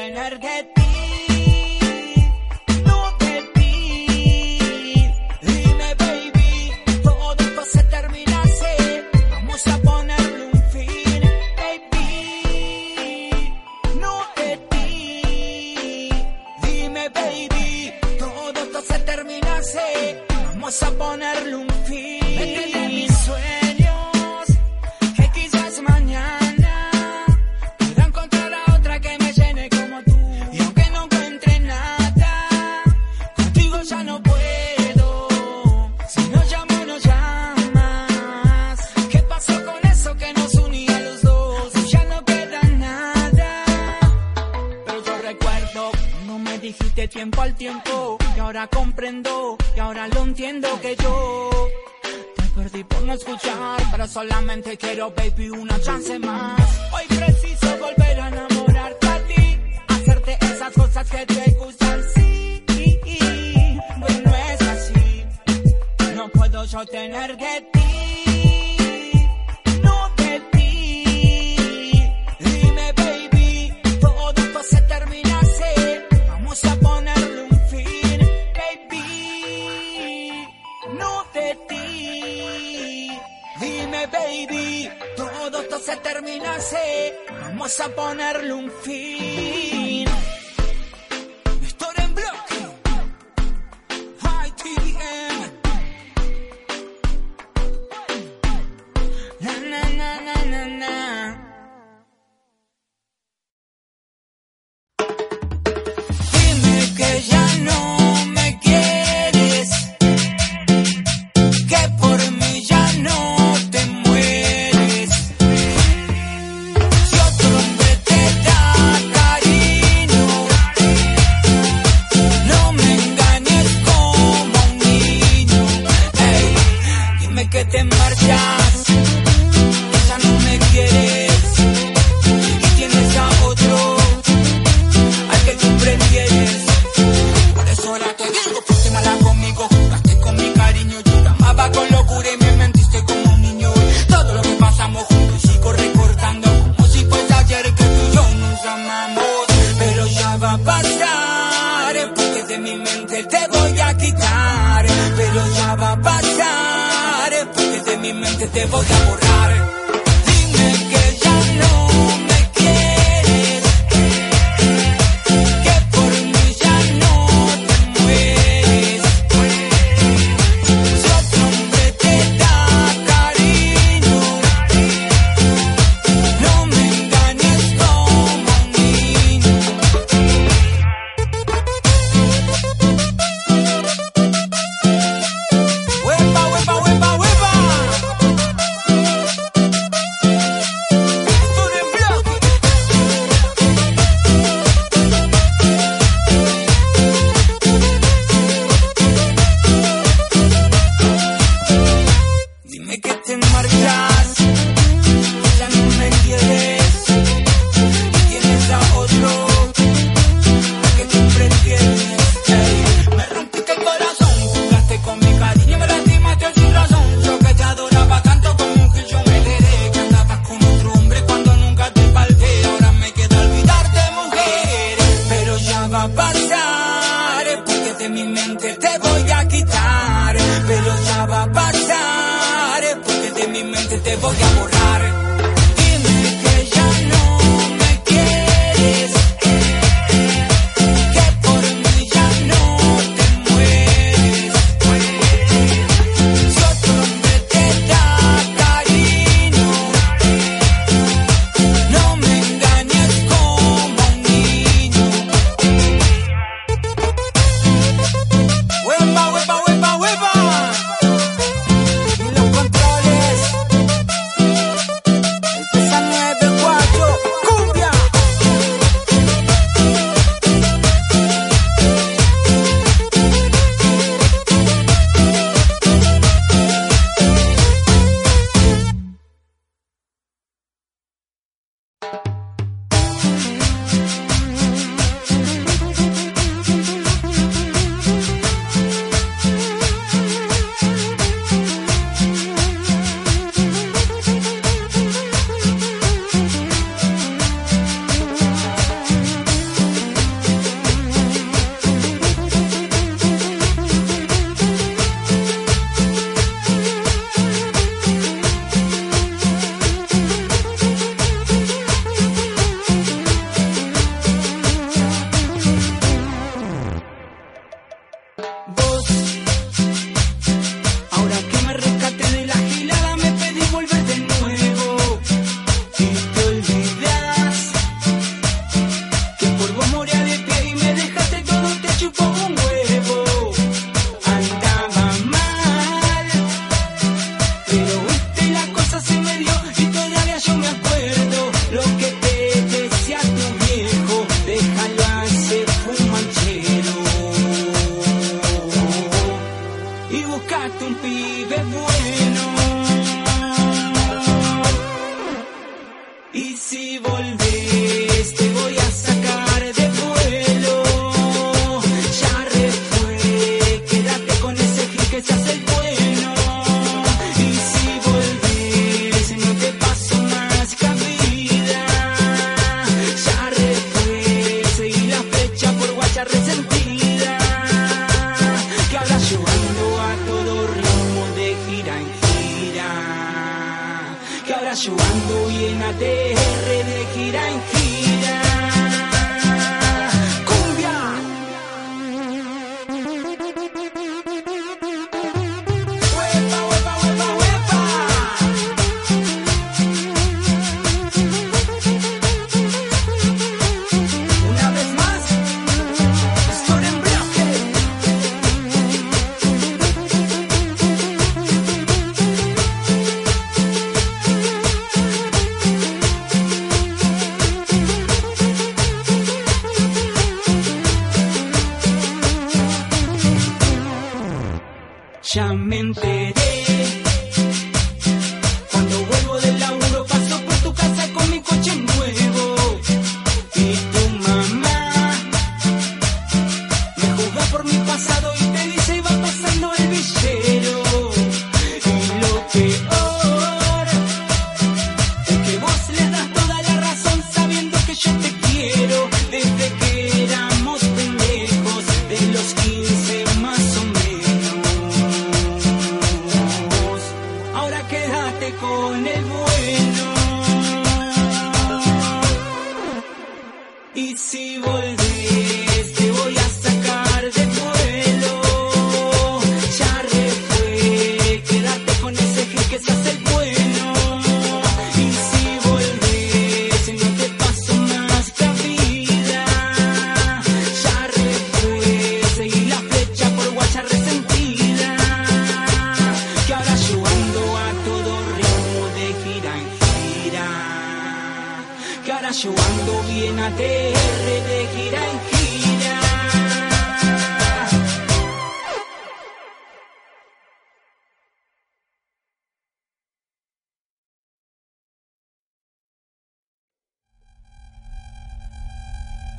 Tener de ti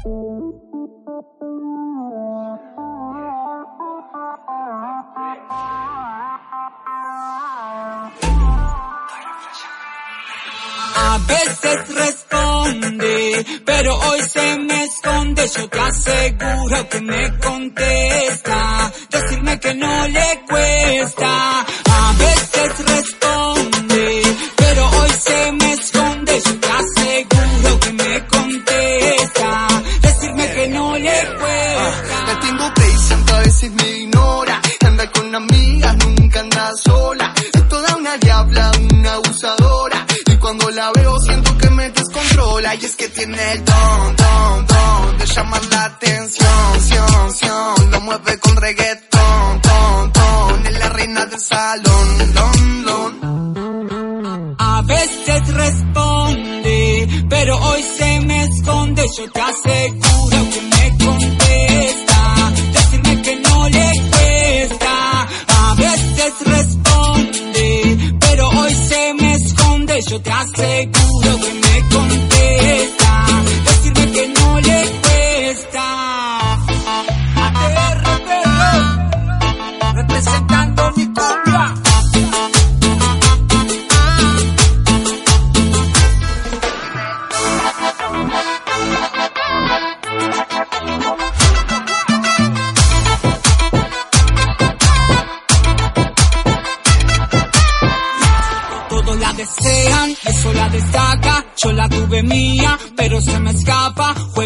A veces responde, pero hoy se me esconde. Yo te aseguro que me contesta. Decirme que no le cuesta. A veces responde. y es que tiene el don, don, don de llamar la atención.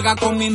juega con mi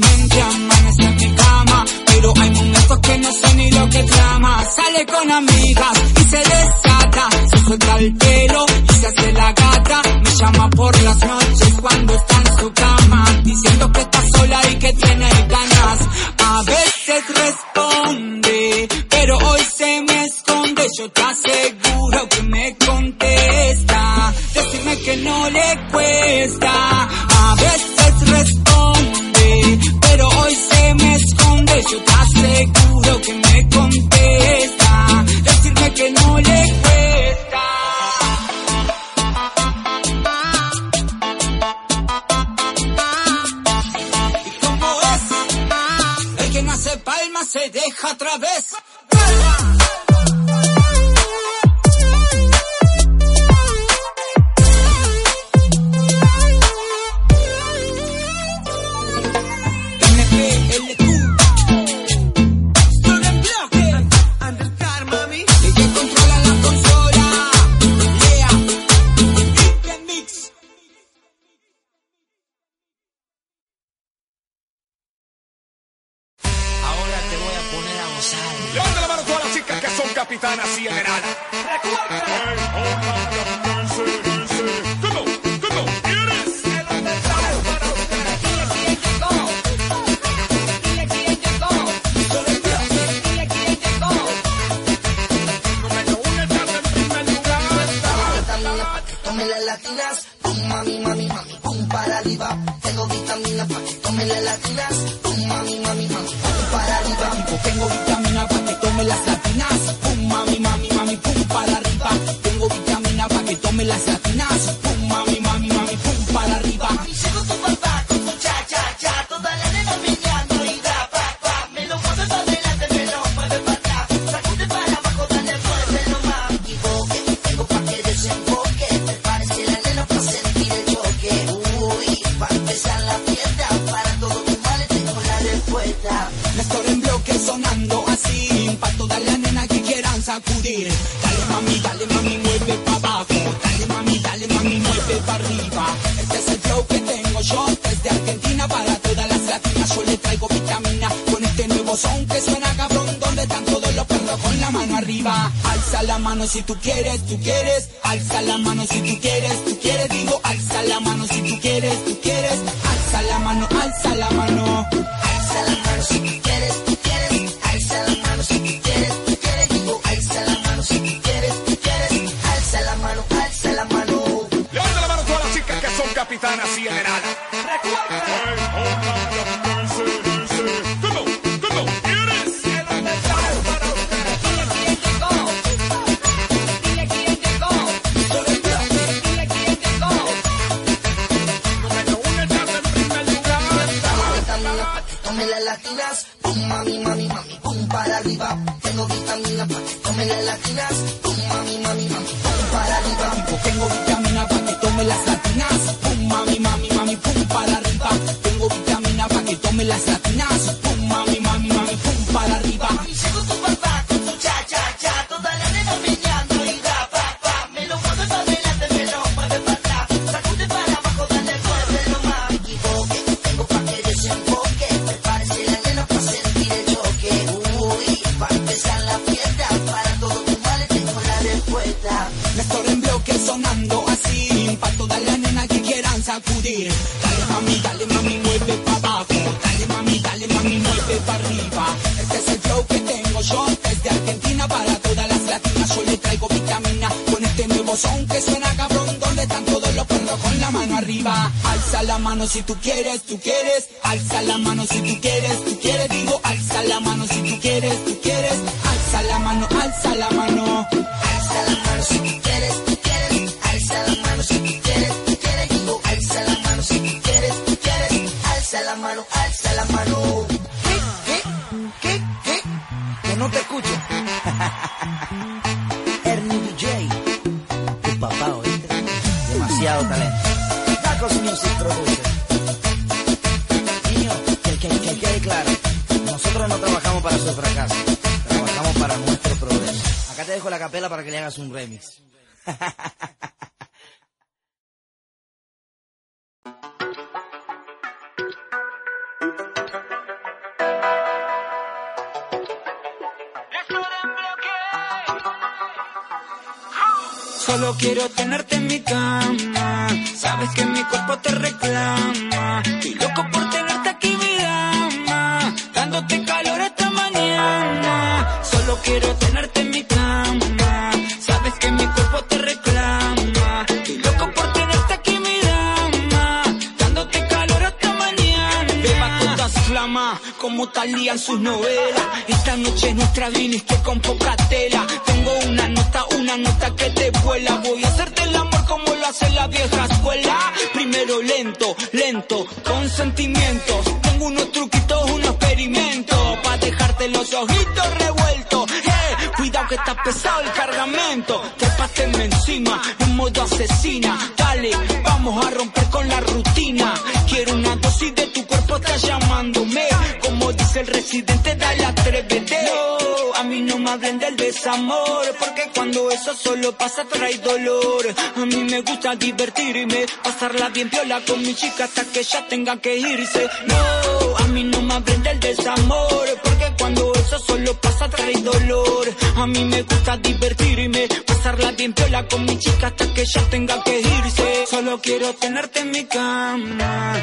Este es el flow que tengo yo desde Argentina para todas las latinas. Yo le traigo vitamina con este nuevo son que suena cabrón. Donde están todos los perros con la mano arriba. Alza la mano si tú quieres, tú quieres. Alza la mano si tú quieres, tú quieres. Digo, alza la mano si tú quieres, tú quieres. Alza la mano, alza la mano. divertirme, pasarla bien piola con mi chica hasta que ya tenga que irse. No, a mí no me hablen el desamor, porque cuando eso solo pasa trae dolor. A mí me gusta divertirme, pasarla bien piola con mi chica hasta que ya tenga que irse. Solo quiero tenerte en mi cama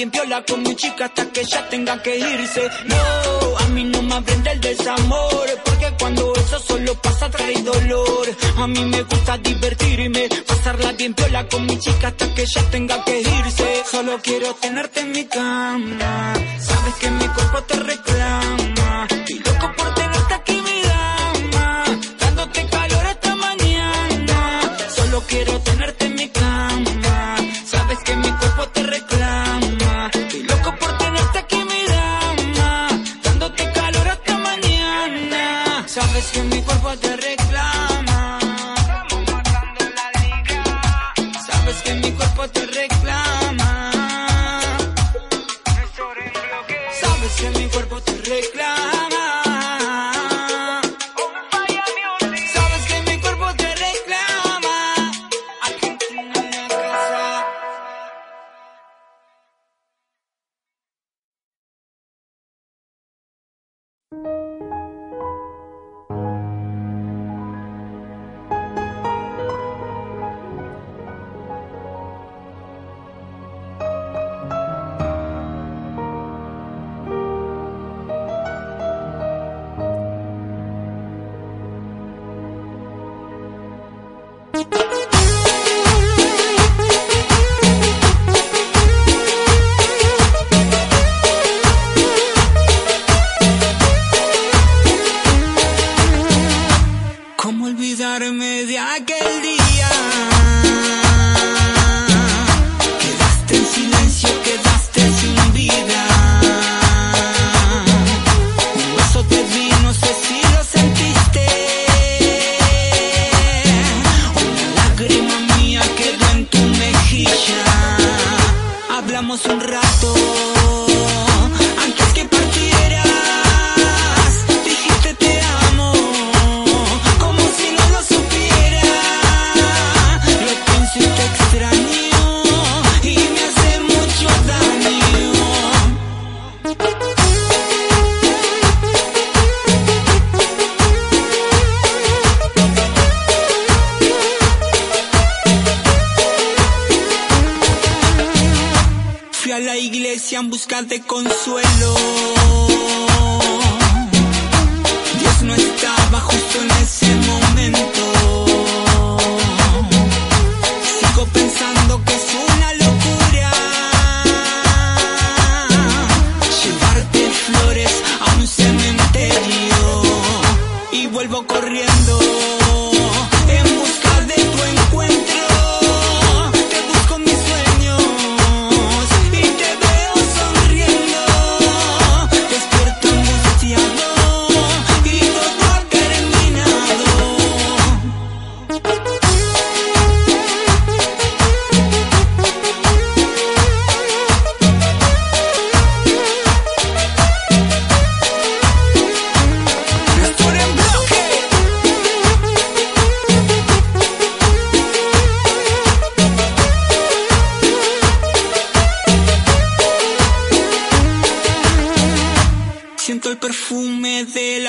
bien piola con mi chica hasta que ella tenga que irse. No, a mí no me aprende el desamor, porque cuando eso solo pasa trae dolor. A mí me gusta divertirme, pasarla bien piola con mi chica hasta que ella tenga que irse. Solo quiero tenerte en mi cama, sabes que mi cuerpo te reclama.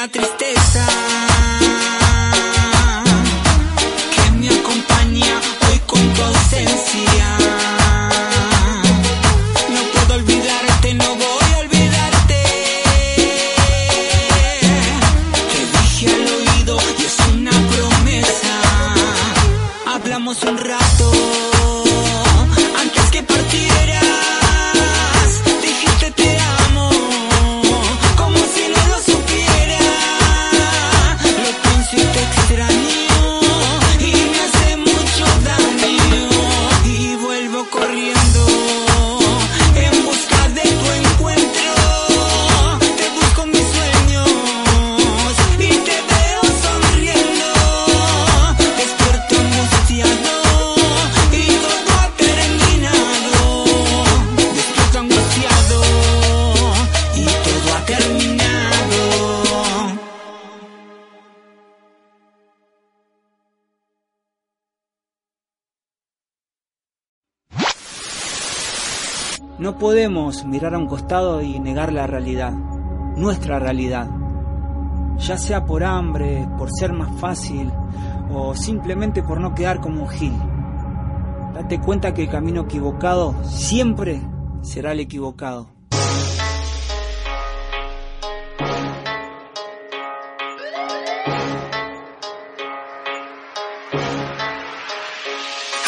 Tristeza podemos mirar a un costado y negar la realidad, nuestra realidad. Ya sea por hambre, por ser más fácil o simplemente por no quedar como un gil. Date cuenta que el camino equivocado siempre será el equivocado.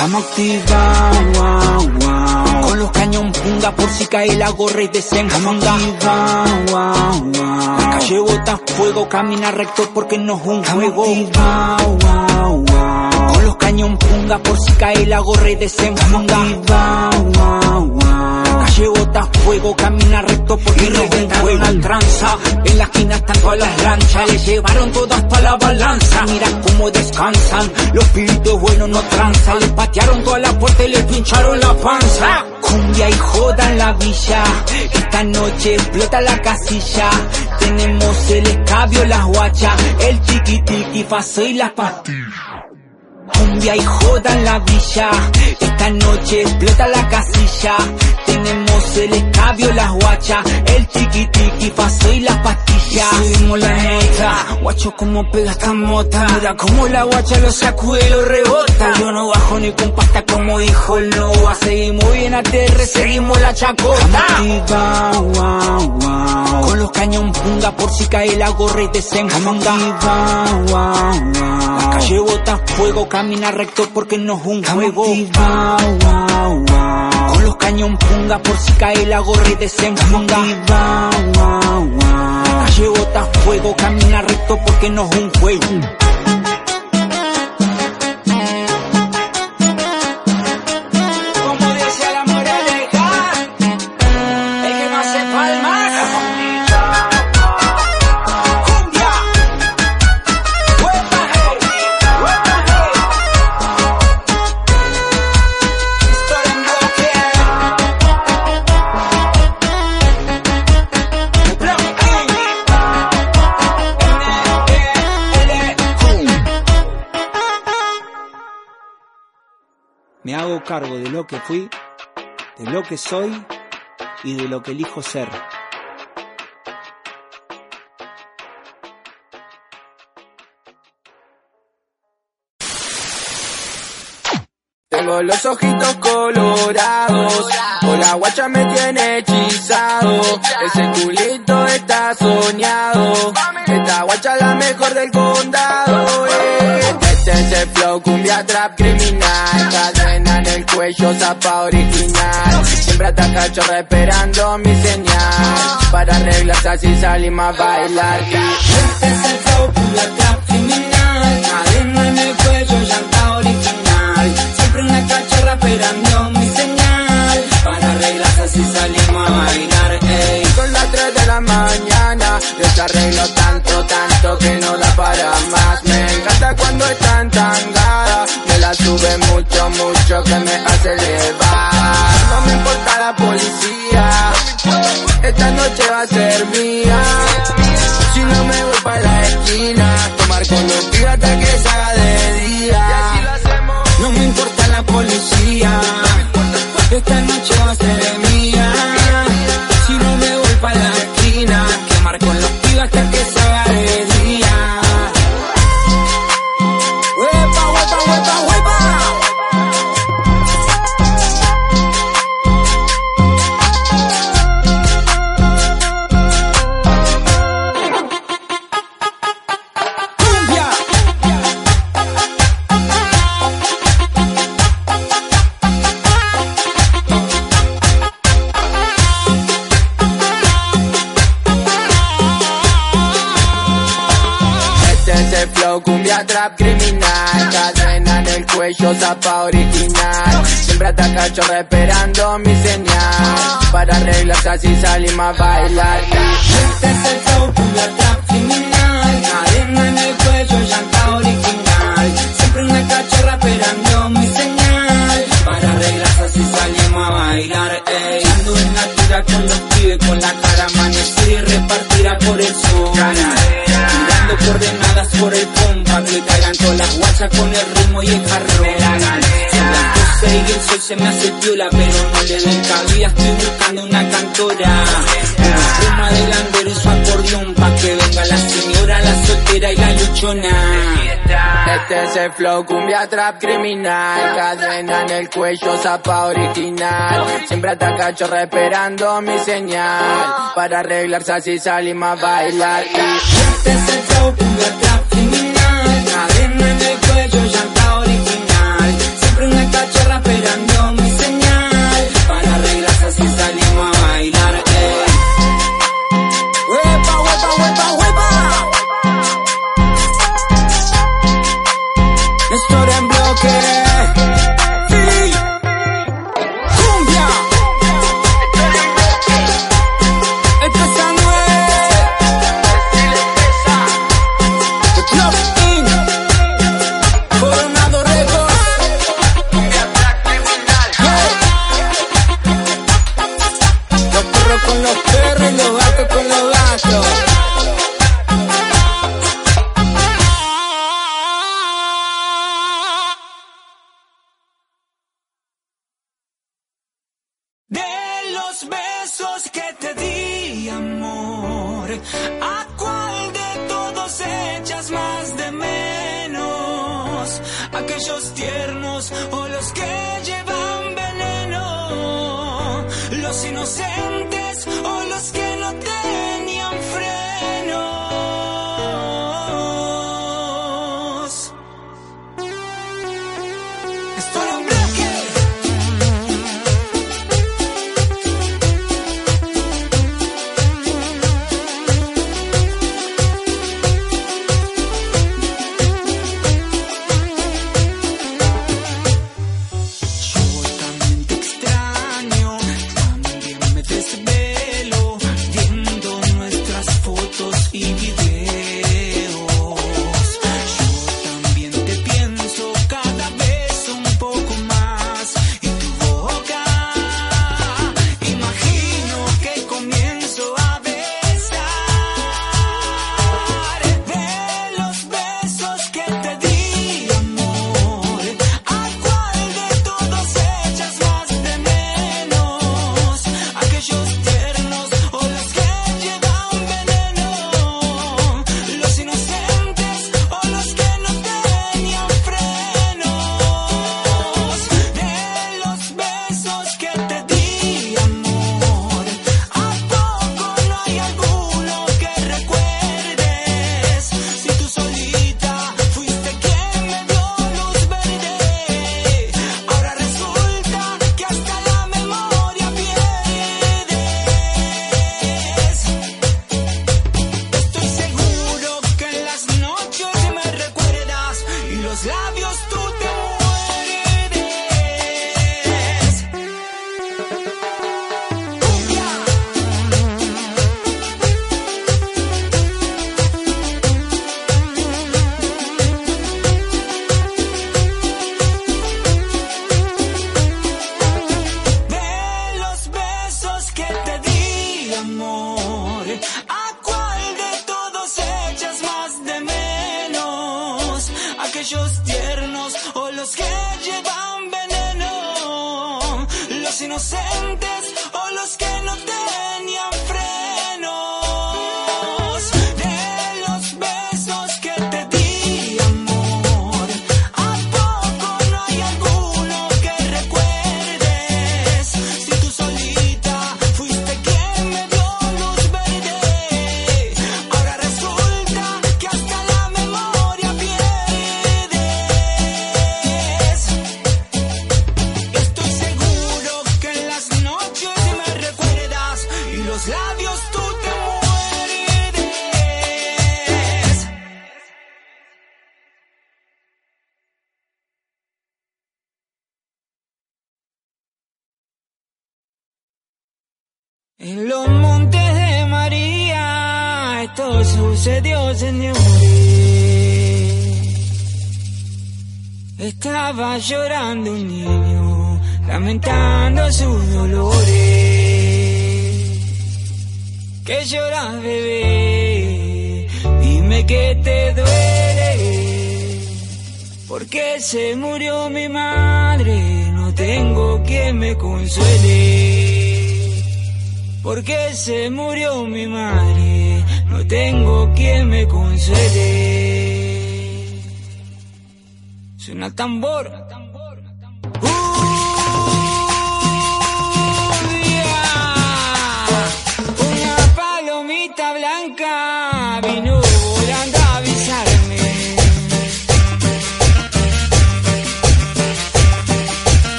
Estamos activados, wow, wow. Con los cañón punga por si cae la gorra y desenfunda. Wow, wow. La calle bota fuego, camina recto porque no es un juego. Wow. Punga por si cae la gorra y. La calle bota fuego, camina recto porque no un juego. al tranza, en la esquina están todas las lanchas. Le llevaron todas para la balanza. Mira cómo descansan, los pibitos buenos no tranzan. Le patearon todas las puertas y le pincharon la panza. Cumbia y joda en la villa, esta noche explota la casilla. Tenemos el escabio, las guachas, el chiquitiqui, faso y las pastillas. Cumbia y joda en la villa, esta noche explota la casilla. Tenemos el escabio, las guachas, el chiquitiqui, faso y las pastillas. Subimos la nota, guacho como pega esta mota. Mira como la guacha lo sacude y lo rebota. Yo no bajo ni con pasta como dijo el Nova. Seguimos bien ATR, seguimos la chacota. Activa, wow, wow. Con los cañón punga por si cae la gorra y wow, wow. La calle bota fuego, camina recto porque no es un juego. Con los cañón punga por si cae la gorra y. La calle bota fuego, camina recto porque no es un juego. Hago cargo de lo que fui, de lo que soy y de lo que elijo ser. Tengo los ojitos colorados, con la guacha me tiene hechizado. Ese culito está soñado, esta guacha la mejor del condado. eh. Este es el flow cumbia trap criminal, cadena en el cuello, zapa original. Siempre ataca chorra esperando mi señal, para reglas así salimos a bailar. Este es el flow, cumbia trap criminal. Cadena en el cuello, llanta original. Siempre una cachorra esperando mi señal. Para reglas así salimos a bailar, ey. Son las 3 de la mañana. Desarreglo tanto, tanto que tangada Me la sube mucho, mucho que me hace elevar No me importa la policía Esta noche va a ser mía. Si no me voy para la esquina Tomar con los pibes hasta que se haga de día. No me importa la policía Esta noche va a ser trap criminal. Cadena en el cuello, zapa original. Siempre ataca chorra esperando mi señal. Para arreglarse así salimos a bailar. Este es el flow, cumbia trap criminal. Cadena en el cuello, llanta original. Siempre una cachorra esperando mi señal. Para arreglarse así salimos a bailar, ey. Ando en la tira con los pibes, con la cara amanecida y repartida por el sol. Tirando coordenadas por el todas las guachas con el ritmo y el jarrón. Son las 12 y el sol se me hace piola, pero no le den cabida, estoy buscando una cantora. Con pluma de landero y su acordeón, pa' que venga la señora, la soltera y la luchona. Este es el flow, cumbia trap criminal. Cadena en el cuello, zapa original. Siempre ataca chorra esperando mi señal. Para arreglarse así salimos a bailar. Este es el flow, cumbia trap criminal. Siempre una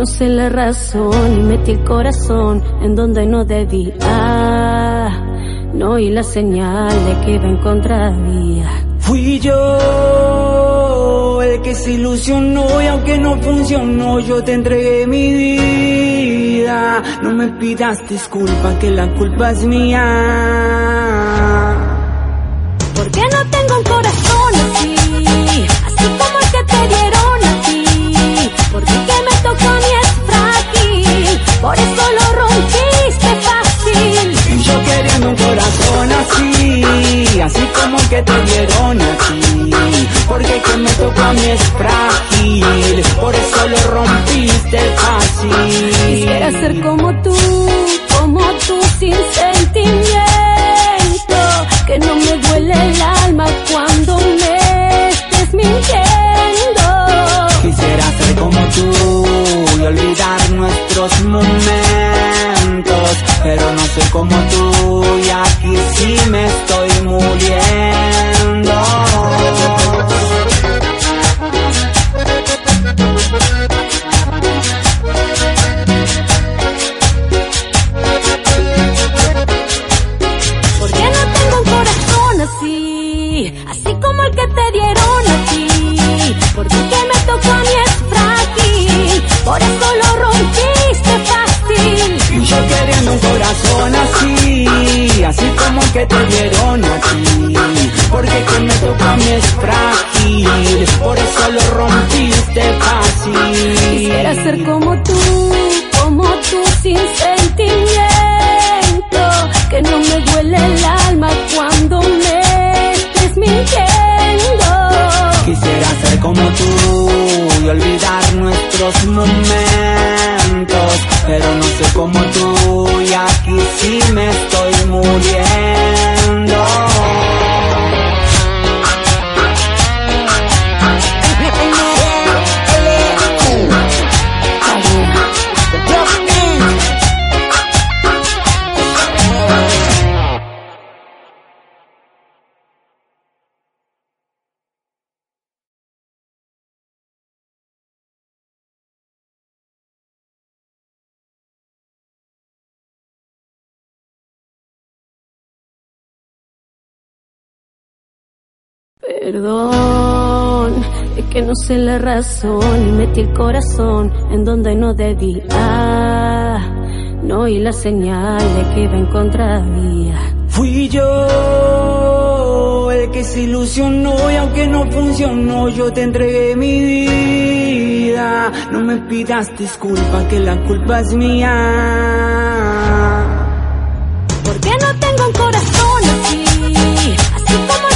no sé la razón y metí el corazón en donde no debía. No oí la señal de que iba en contravía. Fui yo el que se ilusionó y aunque no funcionó, yo te entregué mi vida. No me pidas disculpa, que la culpa es mía. ¿Por qué no tengo un corazón así? Así como el que te dieron Por eso lo rompiste fácil. Y yo queriendo un corazón así, así como el que te dieron a ti. Porque que me tocó a mí es frágil, por eso lo rompiste fácil. Quisiera ser como tú, como tú sin sentimiento. Que no me duele el alma cuando me y olvidar nuestros momentos, pero no soy como tú y aquí sí me estoy muriendo. Así, como que te dieron a ti. Porque que me tocó a mí es frágil, por eso lo rompiste fácil. Quisiera ser como tú, como tú sin sentimiento. Que no me duele el alma cuando me estés mintiendo. Quisiera ser como tú y olvidar nuestros momentos, pero no sé como tú y aquí sí me estoy muriendo. Perdón, es que no sé la razón y metí el corazón en donde no debía. No oí la señal de que iba en contravía. Fui yo el que se ilusionó y aunque no funcionó, yo te entregué mi vida. No me pidas disculpa, que la culpa es mía. ¿Por qué no tengo un corazón así? Así como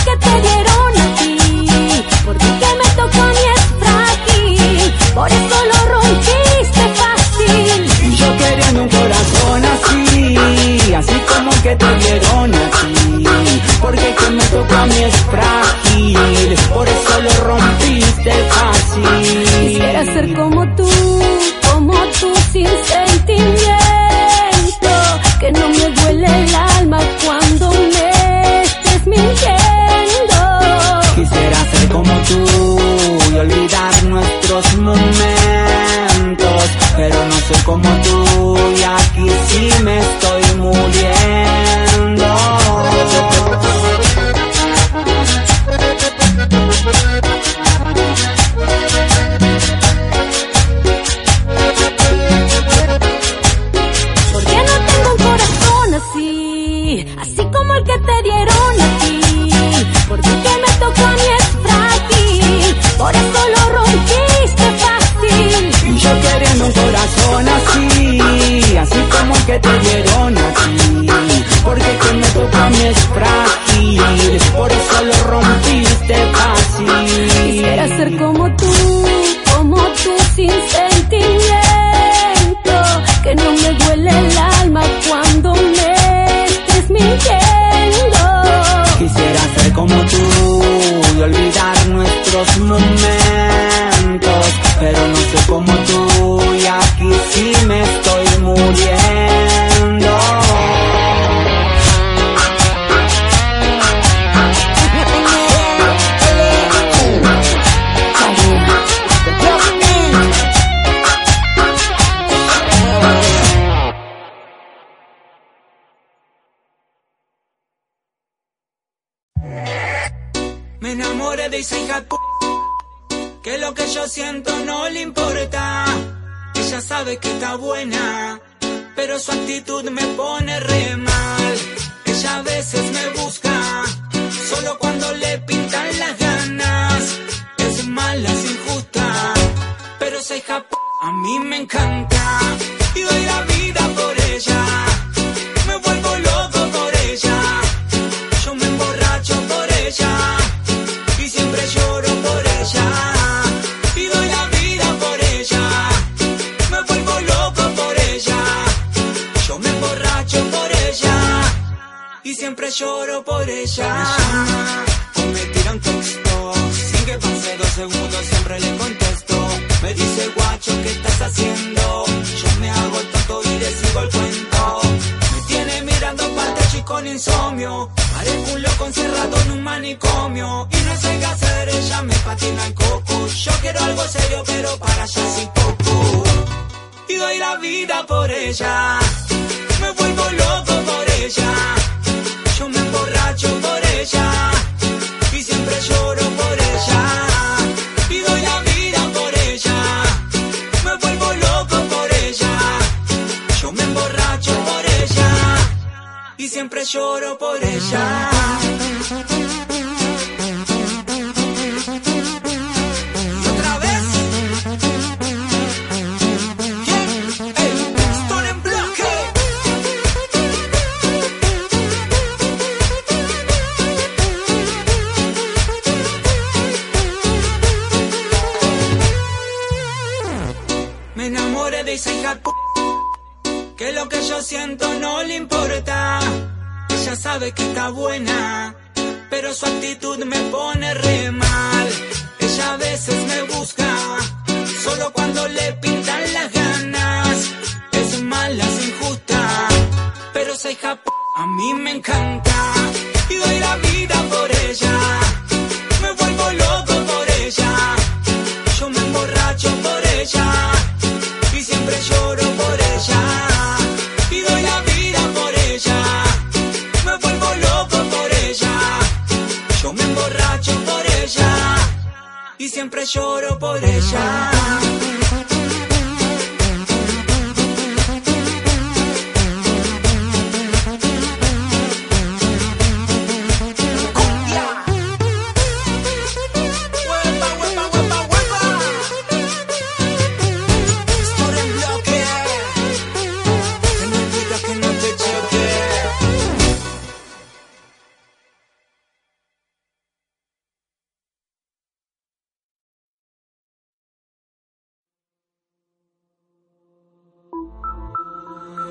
que te dieron a ti. Porque el que me tocó a mí es frágil, por eso lo rompiste fácil. Quisiera ser como tú,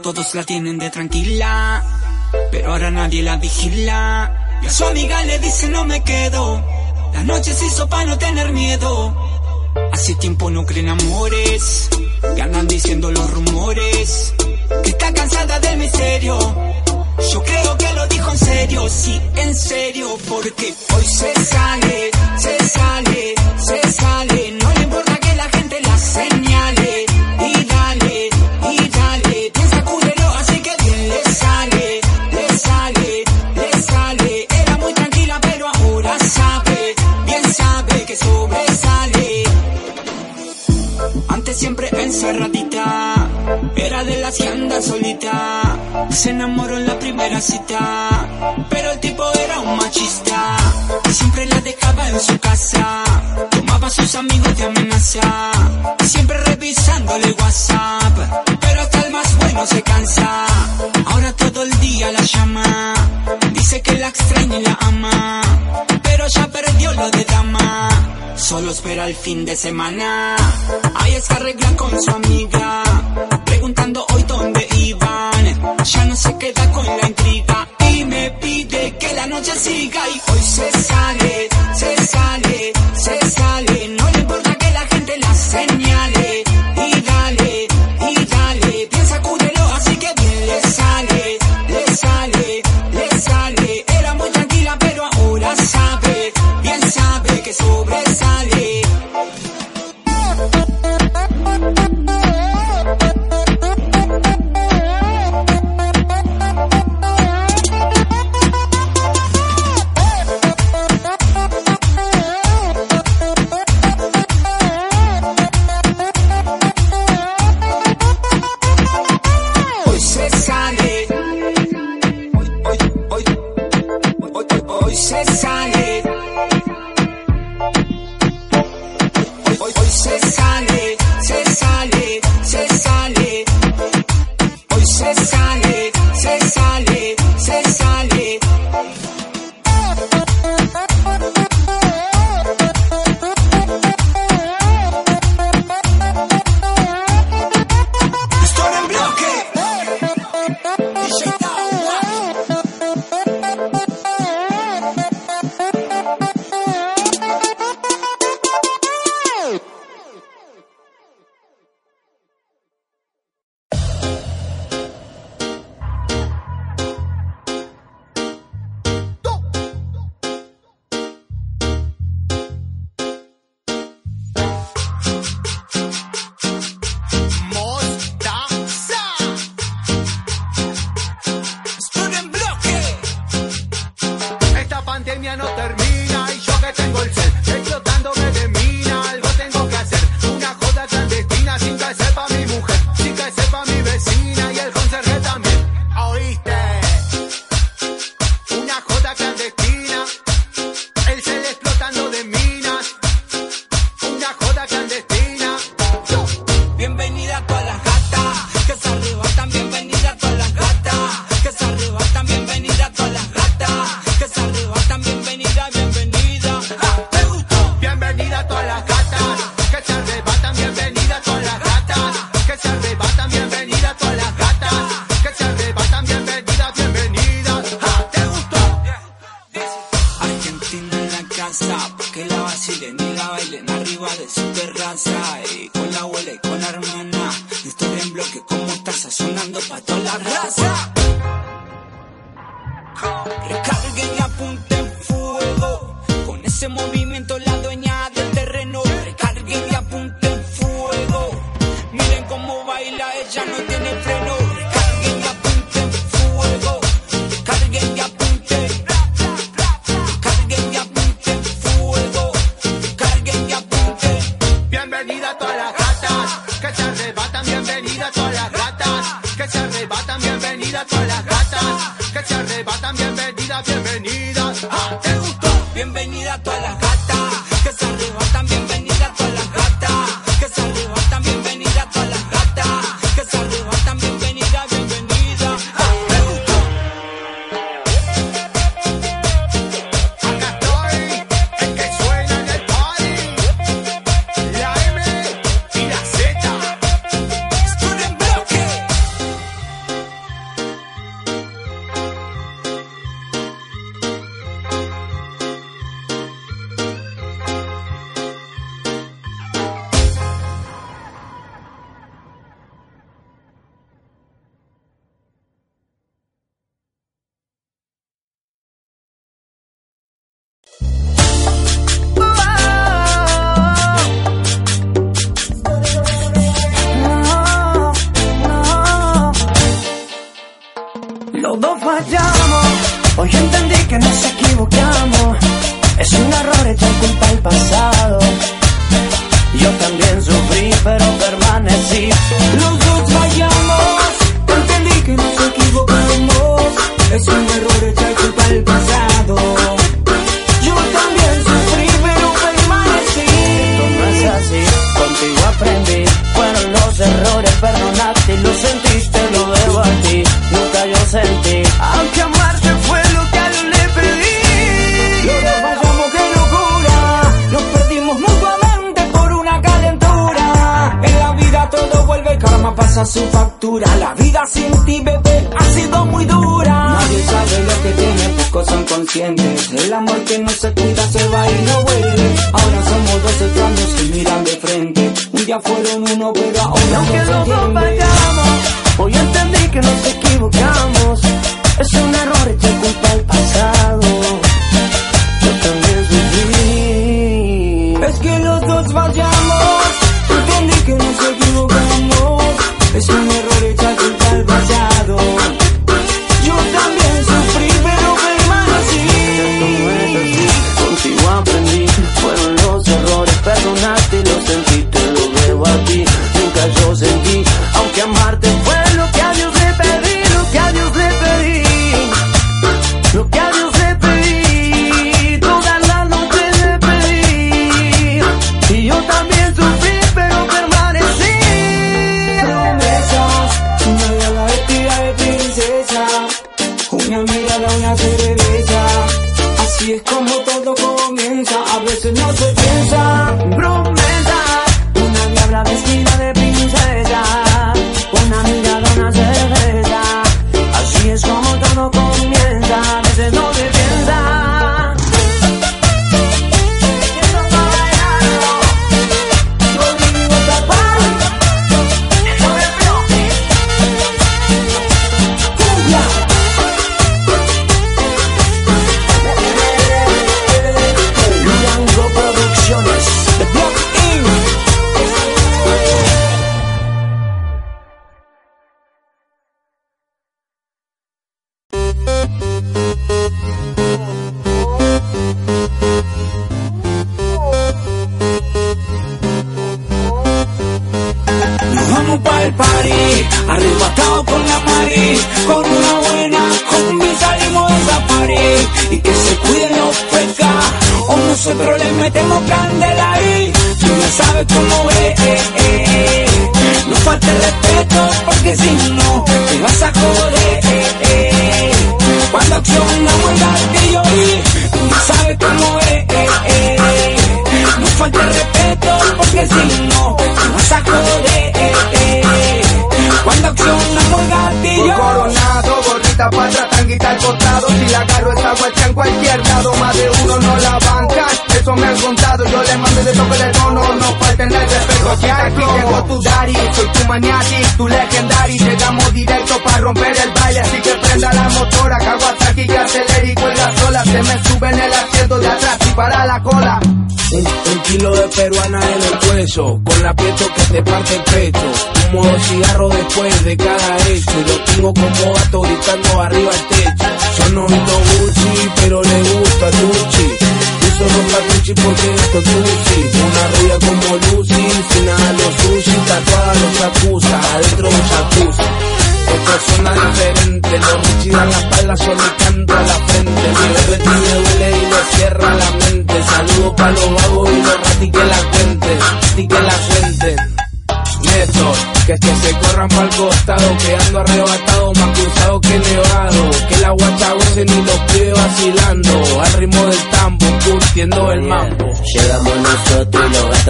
todos la tienen de tranquila, pero ahora nadie la vigila. Y a su amiga le dice no me quedo, la noche se hizo para no tener miedo. Hace tiempo no creen amores, que andan diciendo los rumores, que está cansada del misterio. Yo creo que lo dijo en serio, sí, en serio, porque hoy se sale, se sale, se sale. era de la hacienda solita. Se enamoró en la primera cita, pero el tipo era un machista. Siempre la dejaba en su casa, tomaba a sus amigos de amenaza. Siempre revisándole WhatsApp, pero hasta el más bueno se cansa. Ahora todo el día la llama, dice que la extraña y la ama, pero ya perdió lo de dama. Solo espera el fin de semana. Ahí es que arregla con su amiga. Preguntando hoy dónde iban. Ya no se queda con la intriga. Y me pide que la noche siga. Y hoy se sale, se sale.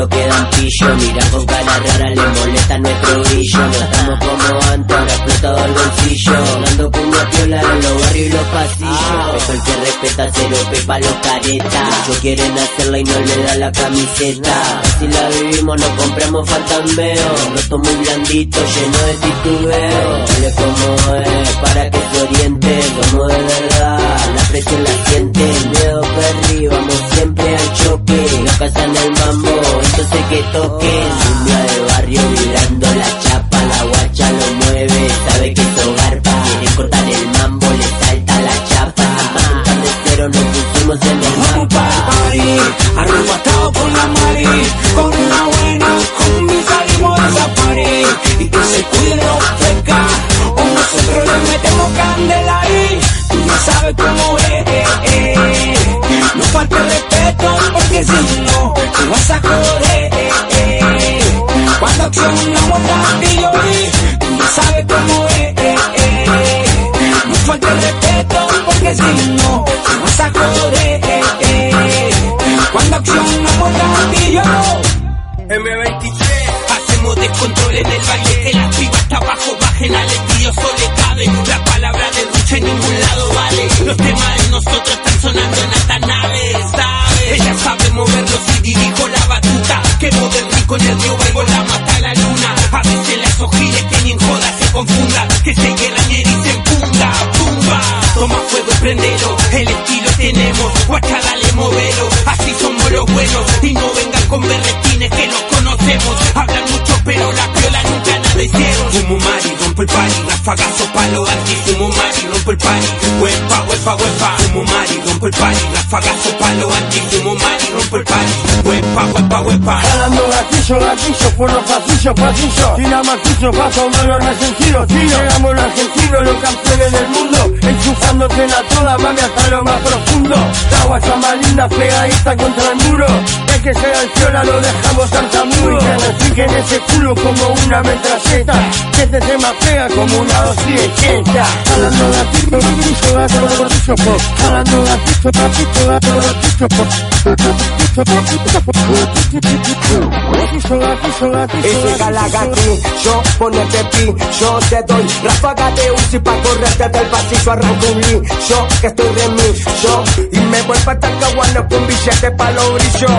lo quedan pillo. Miran con cara rara, le molesta nuestro brillo. No estamos como antes, ahora explotado el bolsillo. Dando puño piola en los barrios y los pasillos. Ah. Eso el que respeta, cero pepa los caretas. Muchos quieren hacerla y no le da la camiseta. Si la vivimos, no compramos fantasmeo. Roto muy blandito, lleno de titubeo. Dile como es, para que se oriente. Como de verdad, la presión la siente. El miedo vamos siempre al choque. La casa en el mambo hace que toque. Cumbia de barrio vibrando la chapa. pagazo palo anti, fumo mari, rompo el party, huepa, huepa, huepa, fumo mari, rompo el party, rafagazo palo anti, fumo mari, rompo el party, huepa, huepa, huepa. Jalando gatillo, gatillo, por los pasillos, pasillos, tira martillo, paso malo en argentino, tiro, éramos los argentinos, los campeones del mundo, enchufándote en la toda, mami, hasta lo más profundo, la guacha más linda, pegadita contra el muro, es que sea el fiola, lo dejamos tartamudo, y que en ese como una metralleta. Que te se más fea como una 280. Hablando de atito, piso, gato, gordillo, po. Hablando de atito, atito, gato, gordillo, po. Gatillo, gatillo, gatillo, Y llega la gatillo. yo ponete pi, yo te doy ráfaga de Uzi pa' correrte del pasillo arranco un yo que estoy de mí, yo y me voy pa' Talcahuano con billete pa' los brillos,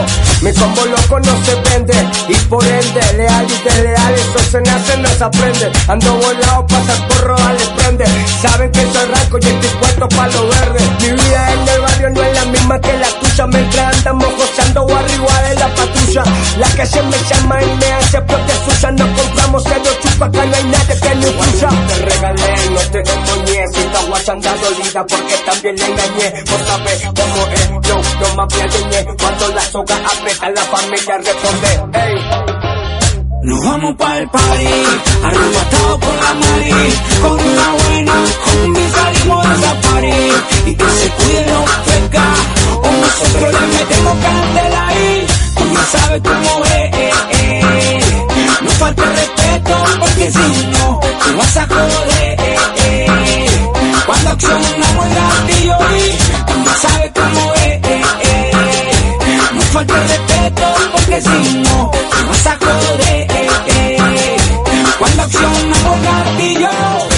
mi combo loco no se vende y por ende leal y desleal eso se nace no se aprende, ando volado pasar por rodales prende, saben que soy ranco y estoy puesto pa' lo verde, mi vida en el barrio no es la misma que la tuya, mientras andamos gozando o arriba de la patrulla, la calle me llama y me hace propia suya, no compramos cero chupa, acá no hay nadie que no influya. Te regalé, no te enmoñé, si esta guacha anda dolida porque también le engañé, vos sabés cómo es, yo no me apiadeñé, cuando la soga aprieta la familia responde, ey. Nos vamos pa'l party, arrebatado por la mari, con una buena combi salimos de safari, y que se cuiden los fecas, o nosotros le metemos candela ahí, tú ya sabes cómo es, eh, eh. no falta respeto, porque si no, te vas a joder, eh, eh. cuando accionamos el gatillo y tú ya sabes cómo es, eh, no falta respeto, porque si no, te vas a joder. Accionamos el gatillo.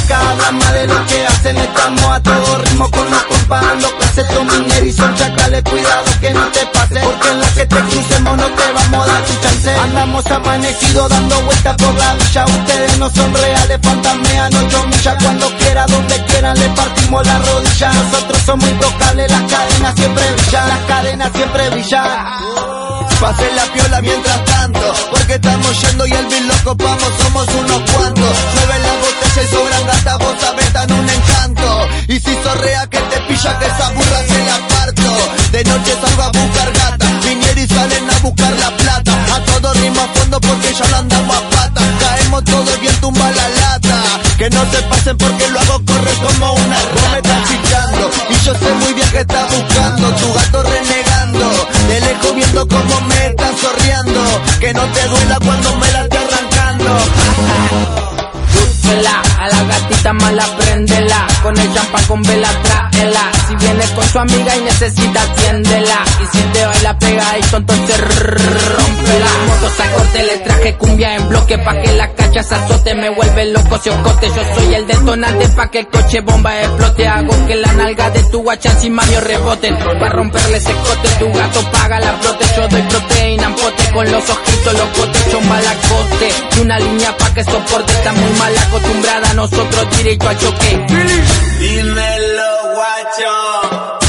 Cada de lo que hacen estamos a todo ritmo con los comparando clases dominero y son chacales. Cuidado que no te pase porque en la que te crucemos no te vamos a dar tu chance. Andamos amanecidos dando vueltas por la villa ustedes no son reales fantasmean ocho millas. Cuando quiera donde quieran le partimos la rodilla. Nosotros somos intocables las cadenas siempre brillan las cadenas siempre brillan Pase la piola mientras tanto Porque estamos yendo y el bill loco vamos somos unos cuantos. Llueve la botella y sobran gatas vos sabés un encanto. Y si sorrea que te pilla que esa burra se la parto. De noche salgo a buscar gata Viniera y salen a buscar la plata. A todo ritmo a fondo porque ya lo andamos a pata. Caemos todo y bien tumba la lata. Que no se pasen porque lo hago correr como una rata. Me están fichando y yo sé muy bien que está buscando Que no te duela cuando me la esté arrancando Gatita mala préndela. Con el champán con vela tráela. Si viene con su amiga y necesita atiéndela Y si te baila pegadito entonces rompela Motos a corte le traje cumbia en bloque Pa' que la cacha se azote me vuelve loco si ocote. Yo soy el detonante pa' que el coche bomba explote. Hago que la nalga de tu guacha encima mío reboten Pa' romperle ese cote tu gato paga la flote Yo doy proteína en pote con los ojitos los cotes chomba la Y una línea pa' que soporte está muy mal acostumbrada Nosotros directo al choque Dímelo guacho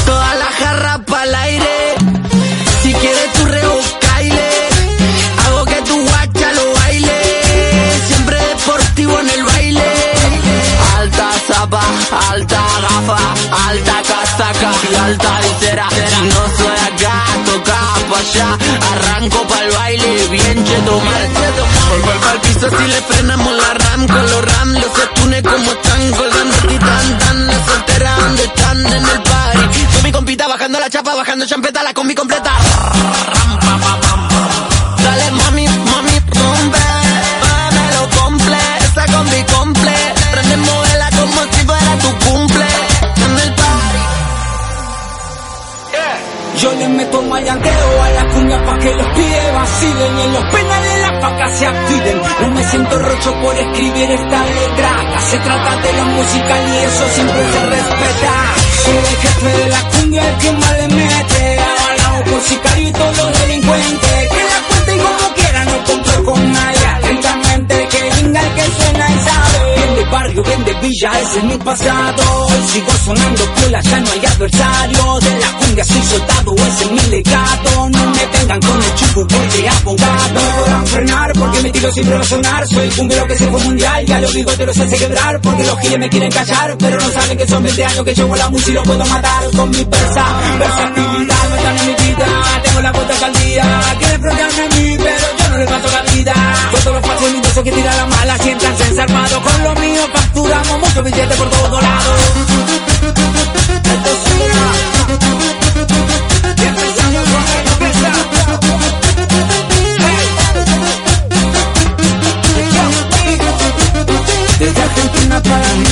Toda la jarra pa'l aire. Si quieres tu reo, caile. Hago que tu guacha lo baile. Siempre deportivo en el baile. Alta zapa, alta gafa, alta casaca y alta visera. No soy acá, toca pa' allá. Arranco pa'l baile, bien cheto mal. Vuelvo si le frenamos la ram con los ram. Los estune como están colgando titán, tan las solteras donde están en el party. Con mi compita bajando la chapa, bajando champeta, la combi completa. Yo le meto maleanteo a la cumbia pa' que los pibes vacilen y en los penales las vacas se activen. No me siento rocho por escribir esta letra. Se trata de lo musical y eso siempre se respeta. Soy el jefe de la cumbia, el que más le mete. Avalado por sicario y todos los delincuentes. Que la cuenten como quieran, no compro con nadie. Atentamente que venga el que suena y sabe. Bien de barrio, bien de villa, ese es mi pasado. Sigo sonando piola, ya no hay adversario. De la es mi. No me vengan con el chupo de abogado. No podrán frenar porque mi tiro siempre va a sonar. Soy el cumbero que se fue mundial, ya los bigotes los hace quebrar. Porque los giles me quieren callar, pero no saben que son 20 años que llevo la música y lo puedo matar con mi versa. Versatilidad, no están en mi vida. Tengo la cuota caldía. Quieren frontearme a mí, pero yo no les paso la vida. Todos los facilitos que tiran la mala, siéntanse desarmados. Con lo mío facturamos mucho billete por todos lados. para mí.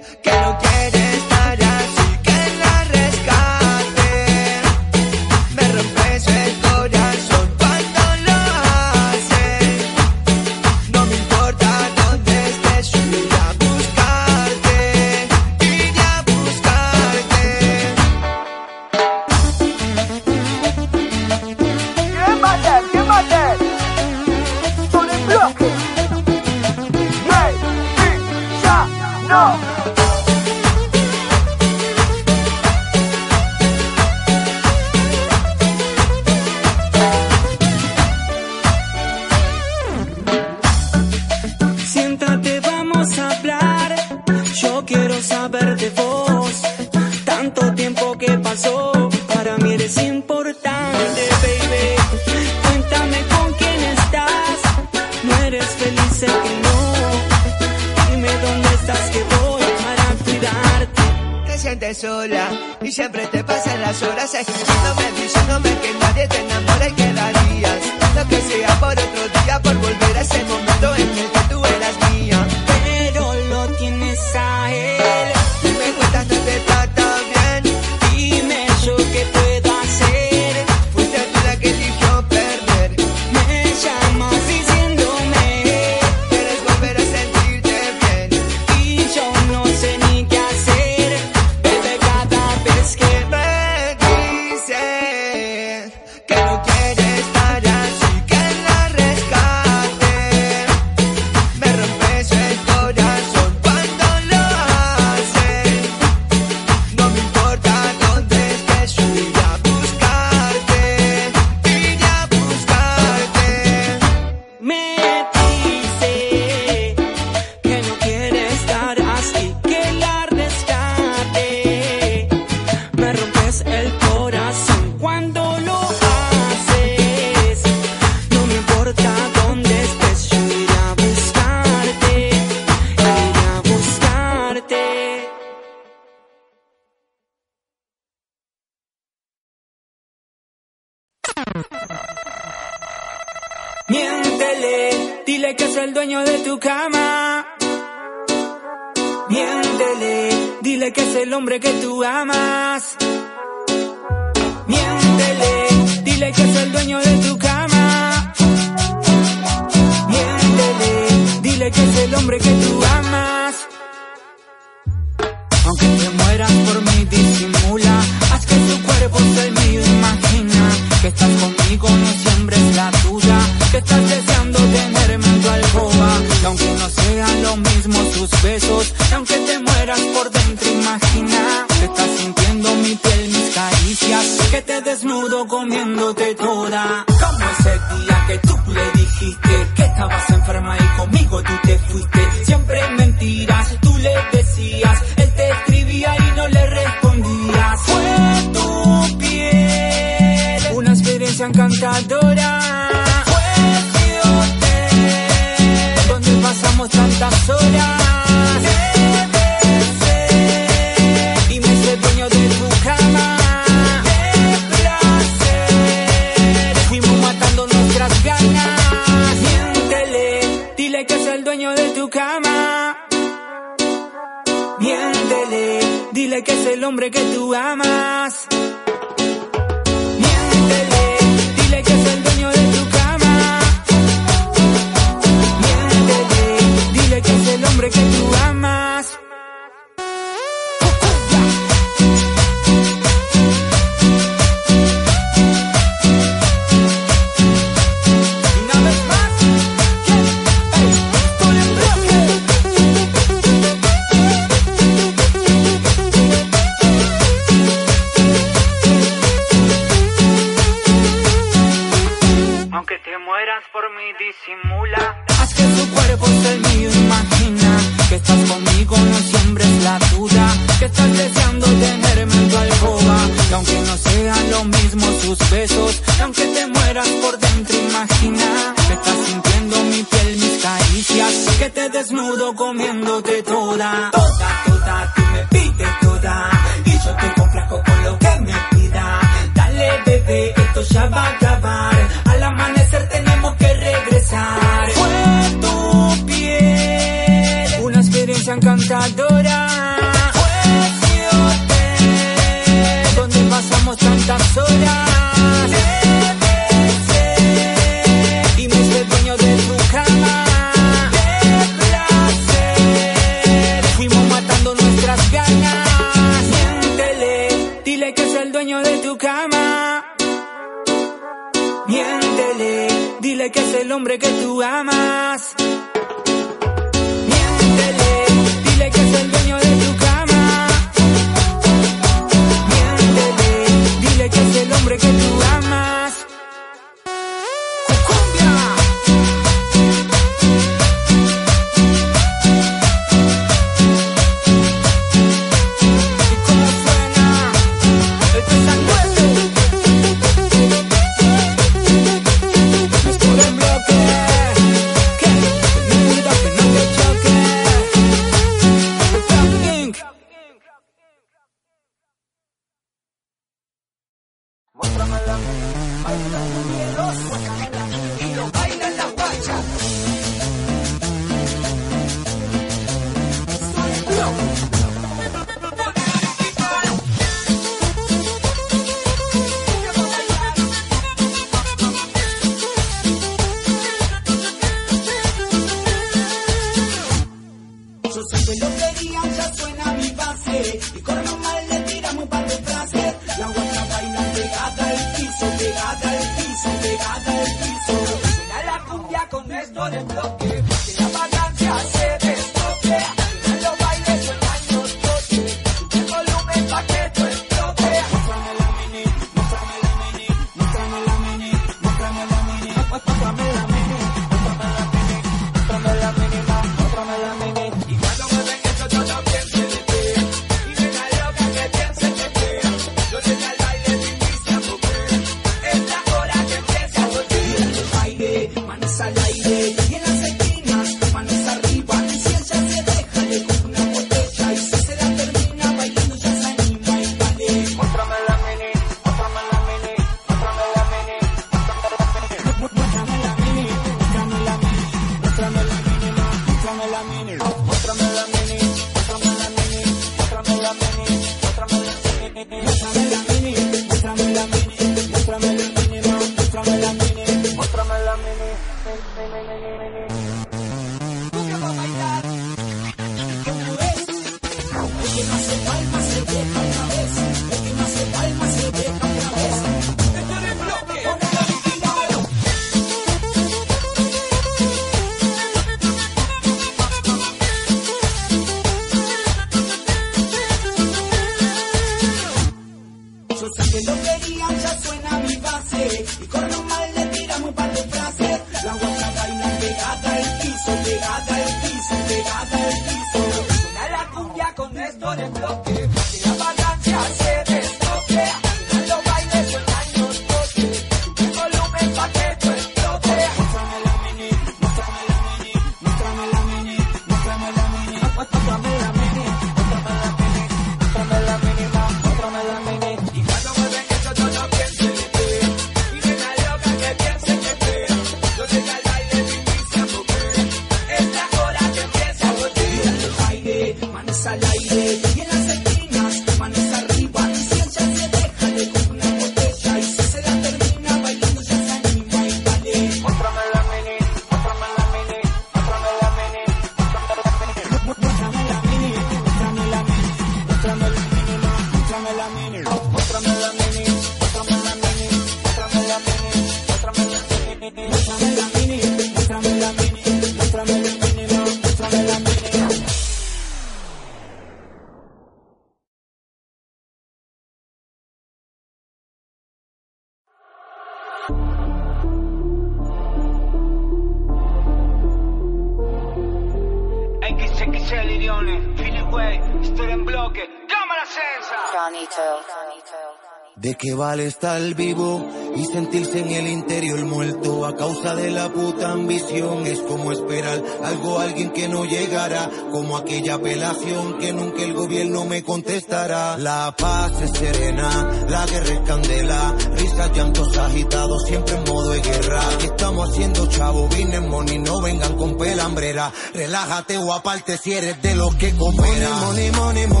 Qué vale estar vivo y sentirse en el interior muerto a causa de la puta ambición? Es como esperar algo a alguien que no llegará, como aquella apelación que nunca el gobierno me contestará. La paz es serena, la guerra es candela, risas, llantos agitados, siempre en modo de guerra. Aquí estamos haciendo chavo, vine money, no vengan con pelambrera. Relájate o aparte si eres de los que cooperan. Money, money, money.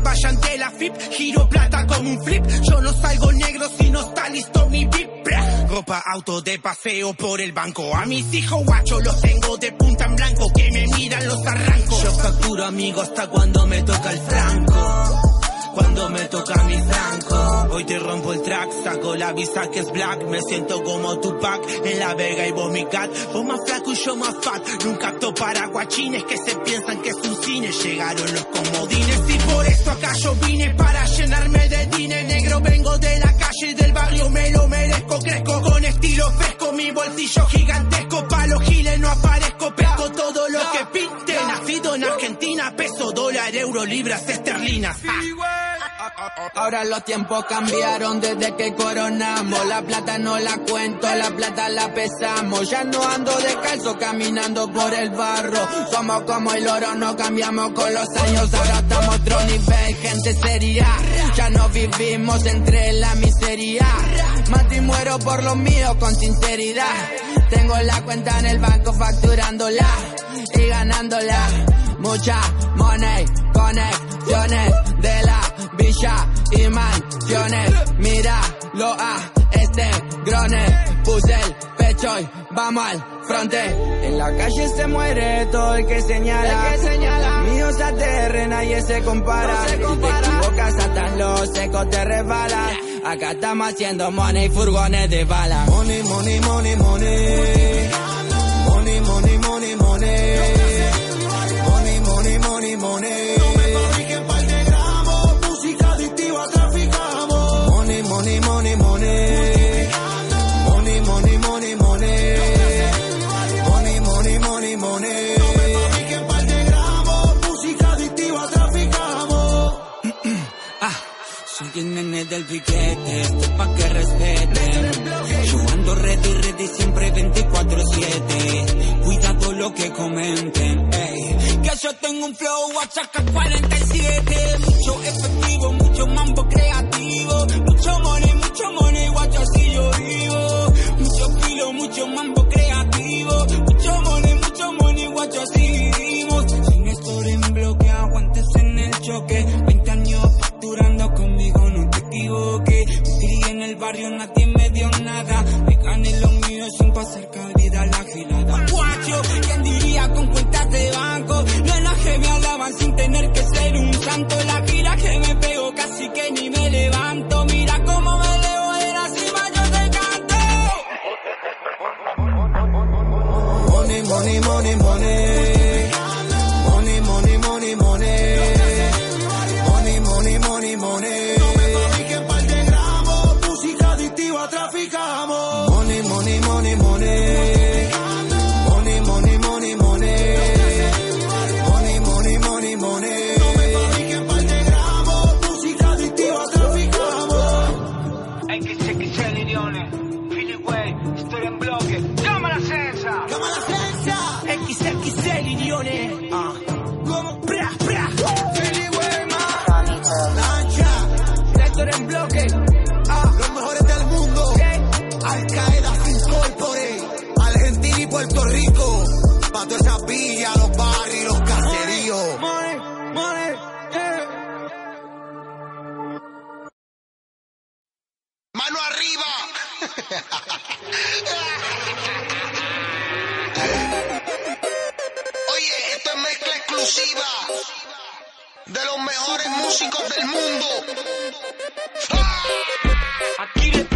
Se vayan de la FIP, giro plata como un flip. Yo no salgo negro si no está listo mi VIP. Ropa, auto de paseo por el banco. A mis hijos guacho los tengo de punta en blanco, que me miran los arrancos. Yo facturo amigo hasta cuando me toca el franco. Cuando me toca mi franco, hoy te rompo el track, saco la visa que es black, me siento como Tupac en la Vega y vos mi cat, vos más flaco y yo más fat, nunca apto para guachines que se piensan que es un cine, llegaron los comodines y por eso acá yo vine para llenarme de dinero negro, vengo de la calle del barrio, me lo merezco, crezco con estilo fresco, mi bolsillo gigantesco, pa' los giles no aparezco, pesco todo lo que pinte, nacido en Argentina, peso, dólar, euro, libras, esterlinas, Ahora los tiempos cambiaron desde que coronamos. La plata no la cuento, la plata la pesamos. Ya no ando descalzo caminando por el barro. Somos como el oro, no cambiamos con los años. Ahora estamos otro nivel, gente seria. Ya no vivimos entre la miseria. Mato y muero por lo mío con sinceridad. Tengo la cuenta en el banco facturándola y ganándola. Mucha money, conexiones de la villa y mansiones. Mira, lo a este grone. Puse el pecho y vamos al frente. En la calle se muere todo el que señala. El que señala. Mío se aterrena y se compara. Si te equivocas hasta en los secos te resbala. Acá estamos haciendo money, furgones de bala. Money, money, money. Money, money, money, money. Money, money, money, money. No me fabriquen par de gramos, música adictiva traficamos. Money, money, money, money. Money, money, money, money. Money, money, money, money. No me fabriquen par de gramos, música adictiva traficamos. Ah, soy el nene del piquete, esto es pa' que respeten. Yo ando ready, ready, siempre 24-7. Cuidado lo que comenten, ey. Yo tengo un flow Huachaca 47. Mucho efectivo, mucho mambo creativo. Mucho money, mucho money, guacho, así yo vivo. Mucho filo, mucho mambo creativo. Mucho money, mucho money, guacho, así vivimos. Sin estar en bloque, aguantes en el choque. 20 años facturando conmigo, no te equivoques. Me en el barrio, nadie me dio nada. Me gané lo mío sin pasar cabida a la gilada. Sin tener que ser un santo. La gira que me pego casi que ni me levanto. Mira cómo me elevo de la cima, yo te canto. Money, money, money. Money, Oye, esto es mezcla exclusiva de los mejores músicos del mundo. Aquí les.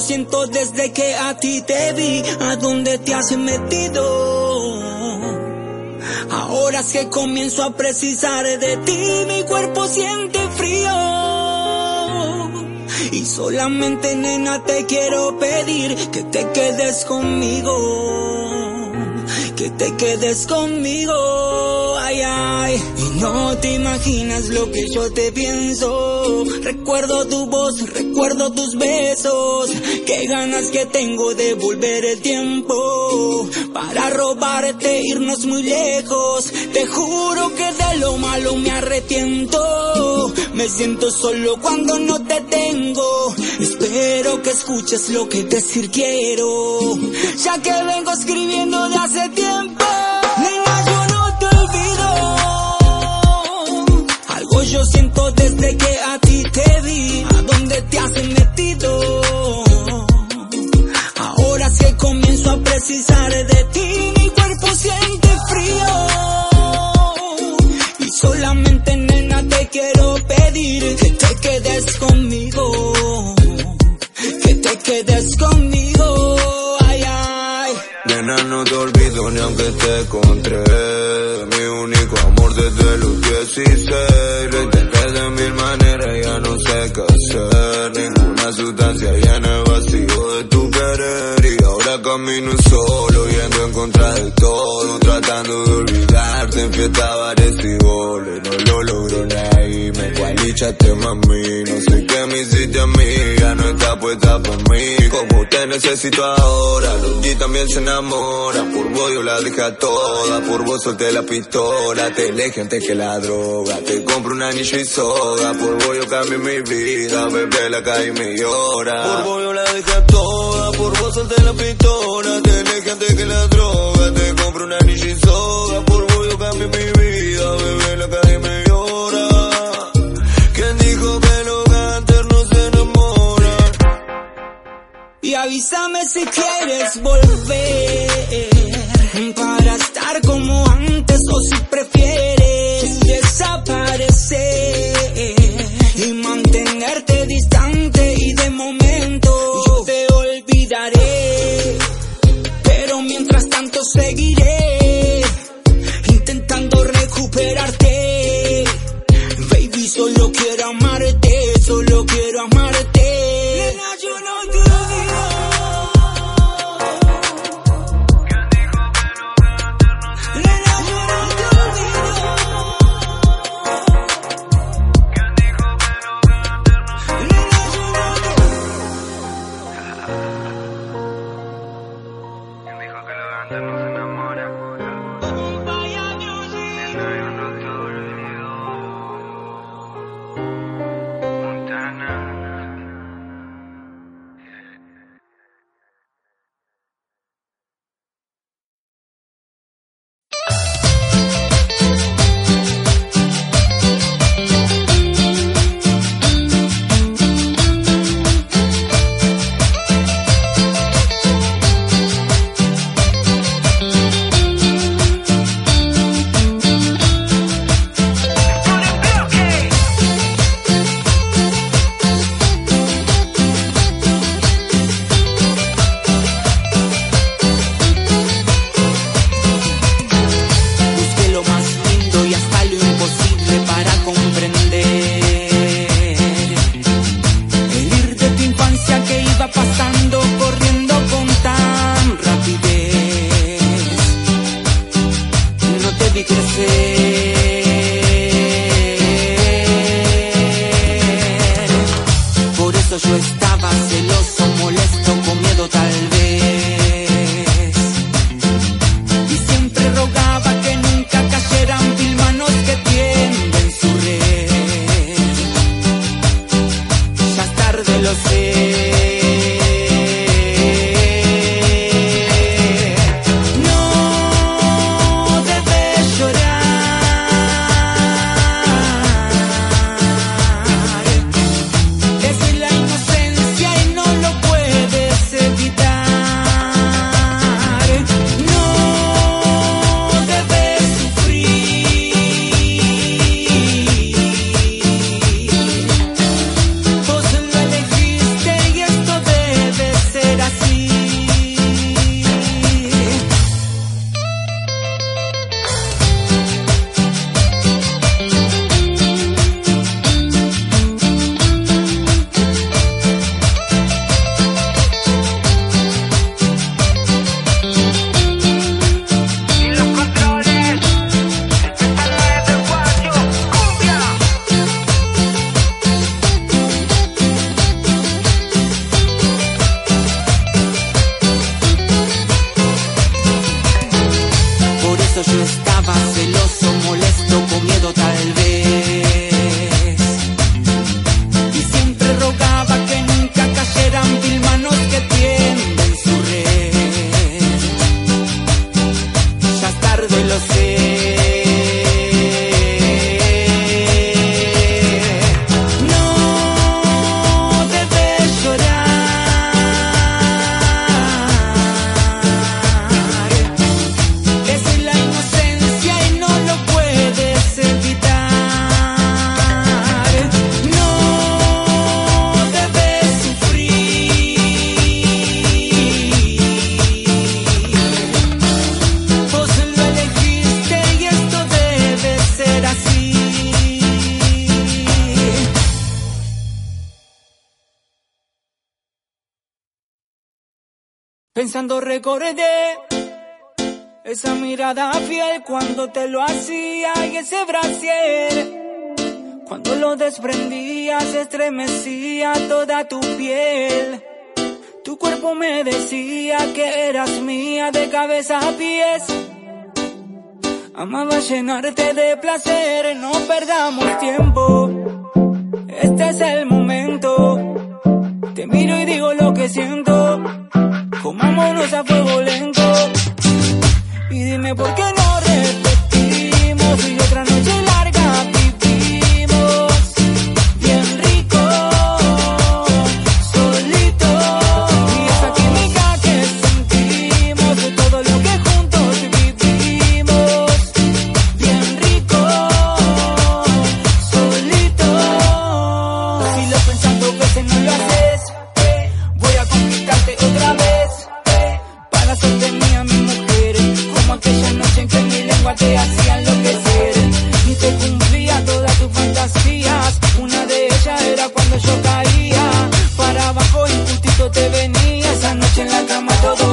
Siento desde que a ti te vi, a dónde te has metido. Ahora es que comienzo a precisar de ti, mi cuerpo siente frío. Y solamente, nena, te quiero pedir que te quedes conmigo. Que te quedes conmigo, Y no te imaginas lo que yo te pienso. Recuerdo tu voz, recuerdo tus besos. Qué ganas que tengo de volver el tiempo. Para robarte, irnos muy lejos. Te juro que de lo malo me arrepiento. Me siento solo cuando no te tengo. Espero que escuches lo que decir quiero. Ya que vengo escribiendo de hace tiempo. Que a ti te vi. A dónde te has metido. Ahora es comienzo a precisar de ti. Mi cuerpo siente frío. Y solamente, nena, te quiero pedir que te quedes conmigo. Que te quedes conmigo. Nena, no te olvido ni aunque te encontré. Mi único amor desde los 16. Lo intenté de mil maneras, ya no sé qué hacer. Ninguna sustancia llena el vacío de tu querer. Y ahora camino solo, yendo en contra de todo. Tratando de olvidarte en fiesta, bares y goles. No lo logro nadie, me cualichaste mami. No sé qué me hiciste a mí, está puesta por mí. Como te necesito ahora, G también se enamoran. Por vos yo la dejé a toda, por vos solté la pistola. Te elegí antes que la droga, te compro un anillo y soga. Por vos yo cambié mi vida, bebé la calle me llora. Por vos yo la dejé toda, por vos solté la pistola. Te elegí antes que la droga, te compro un anillo y soga. Por vos yo cambié mi vida, Y avísame si quieres volver para estar como antes o si prefieres desaparecer y mantenerte distante y de momento yo te olvidaré. Pero mientras tanto seguiré lo hacía y ese brasier. Cuando lo desprendías estremecía toda tu piel. Tu cuerpo me decía que eras mía de cabeza a pies. Amaba llenarte de placer, no perdamos tiempo. Este es el momento. hagamos todo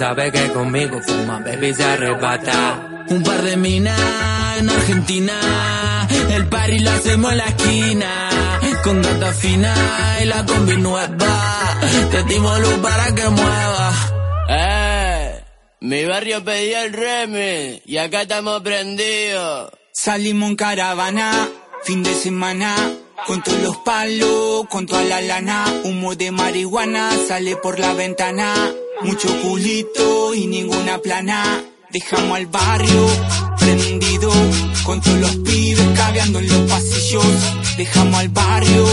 sabe que conmigo fuma, baby se arrebata. Un par de minas en Argentina, el party lo hacemos en la esquina. Con gata fina y la combi nueva, te dimos luz para que mueva. Eh, mi barrio pedía el remix y acá estamos prendidos. Salimos en caravana, fin de semana. Con todos los palos, con toda la lana, humo de marihuana sale por la ventana. Mucho culito y ninguna plana. Dejamos al barrio prendido con los pibes cagando en los pasillos. Dejamos al barrio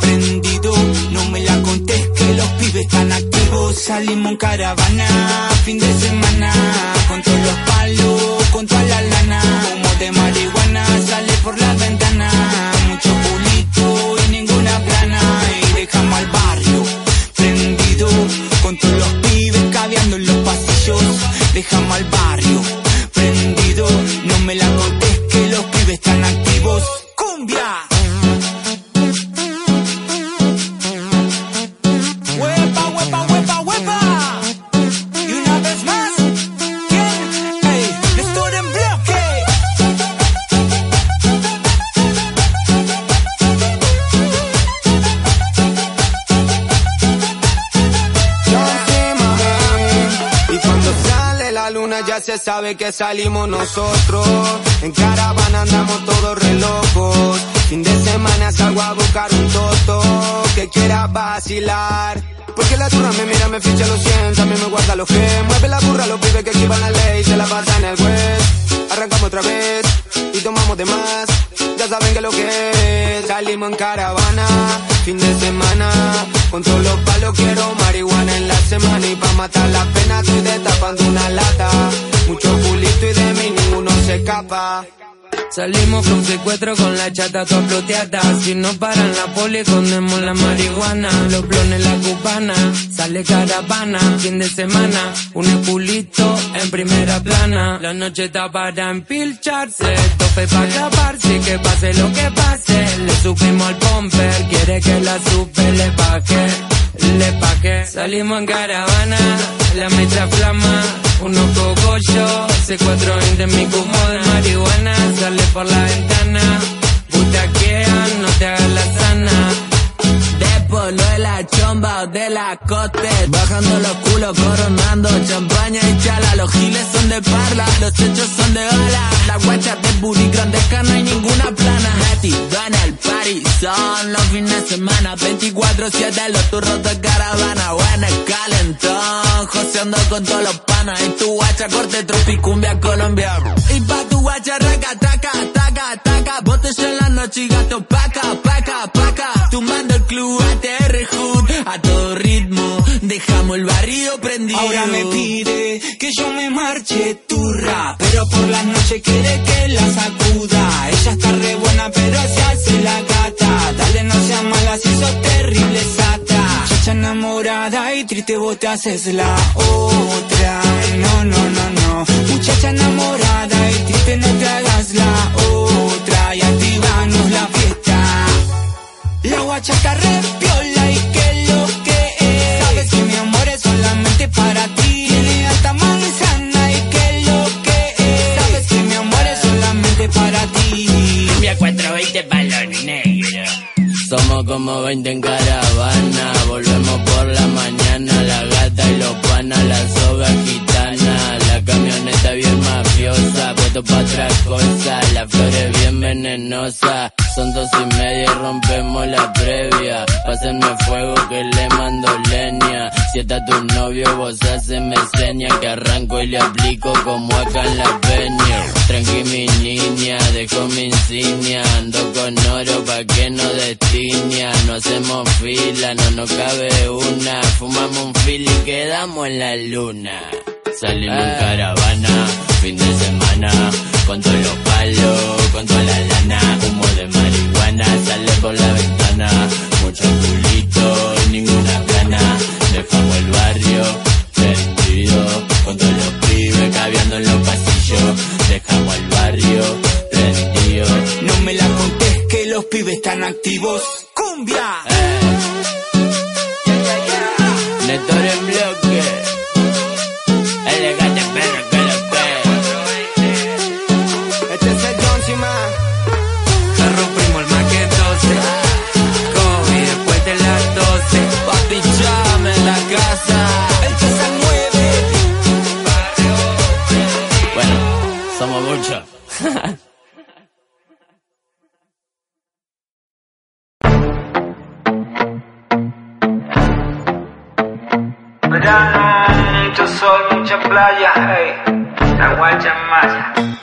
prendido. No me la contés que los pibes están activos. Salimos en caravana fin de semana con los palos, con toda la lana que salimos nosotros. En caravana andamos todos re locos. Fin de semana salgo a buscar un toto que quiera vacilar. Porque la turra me mira, me ficha, lo siento, a mí me guarda los que Mueve la burra, los pibes que esquivan la ley, se la pasan el web. Arrancamos otra vez y tomamos de más. Ya saben que lo que es. Salimos en caravana, fin de semana. Con todos los palos quiero marihuana en la semana. Y pa' matar la pena estoy destapando una lata. Salimos con secuestro con la chata toda ploteada. Si no paran la poli, escondemos la marihuana. Los clones la cubana. Sale caravana, fin de semana. Un culito en primera plana. La noche está para empilcharse. Tope para acabarse. Que pase lo que pase. Le subimos al pomper. Quiere que la supe le baje. Le pague. Salimos en caravana. La metra flama. Unos cogollos. Secuestro entre mi cubo de marihuana. Sale por la ventana. Butaquean, no te hagas la sana. Polo de la chomba o de la cote Bajando los culos, coronando Champaña y chala, los giles son de parla Los hechos son de bala. Las guachas de booty, grandes canas y ninguna plana. Metido en el party, son los fines de semana. 24-7 los turros de caravana. Bueno, el calentón Joseando con todos los panas. Y tu guacha corte tropicumbia colombiana Y pa' tu guacha raca, taca, taca, taca. Botella en la noche y gato paca, paca, paca Tumbando el club ATR Hood A todo ritmo Dejamos el barrio prendido Ahora me pide que yo me marche turra, pero por las noches quiere que la sacuda. Ella está re buena, pero se hace la gata. Dale, no seas mala si sos terrible sata. Chacha enamorada y triste vos te haces la otra. No, no, no, no. Muchacha enamorada y triste no te hagas la otra. Y activanos la fiesta. La guacha está re piola y que lo que es. Sabes que mi amor es solamente para ti. Tiene alta manzana y que lo que es. Sabes que mi amor es solamente para ti. Cumbia 420 para los negros. Somos como 20 en caravana. Volvemos por la mañana. La gata y los panas, la soga gitana. Puesto pa' otra cosa. La flor es bien venenosa. Son dos y media y rompemos la previa. Pásenme fuego que le mando leña. Si está tu novio, vos haceme seña. Que arranco y le aplico como acá en la peña. Tranqui mi niña, dejo mi insignia. Ando con oro pa' que no destiña. No hacemos fila, no nos cabe una. Fumamos un fil y quedamos en la luna. Salimos en caravana, fin de semana, con todos los palos, con toda la lana, humo de marihuana, sale por la ventana, mucho culito y ninguna plana, dejamos el barrio prendido, con todos los pibes caviando en los pasillos, dejamos el barrio prendido. No me la contés que los pibes están activos. ¡Cumbia! Néstor en bloque, somos muchos. Verano, yo soy mucha playa, ey. La guacha maya.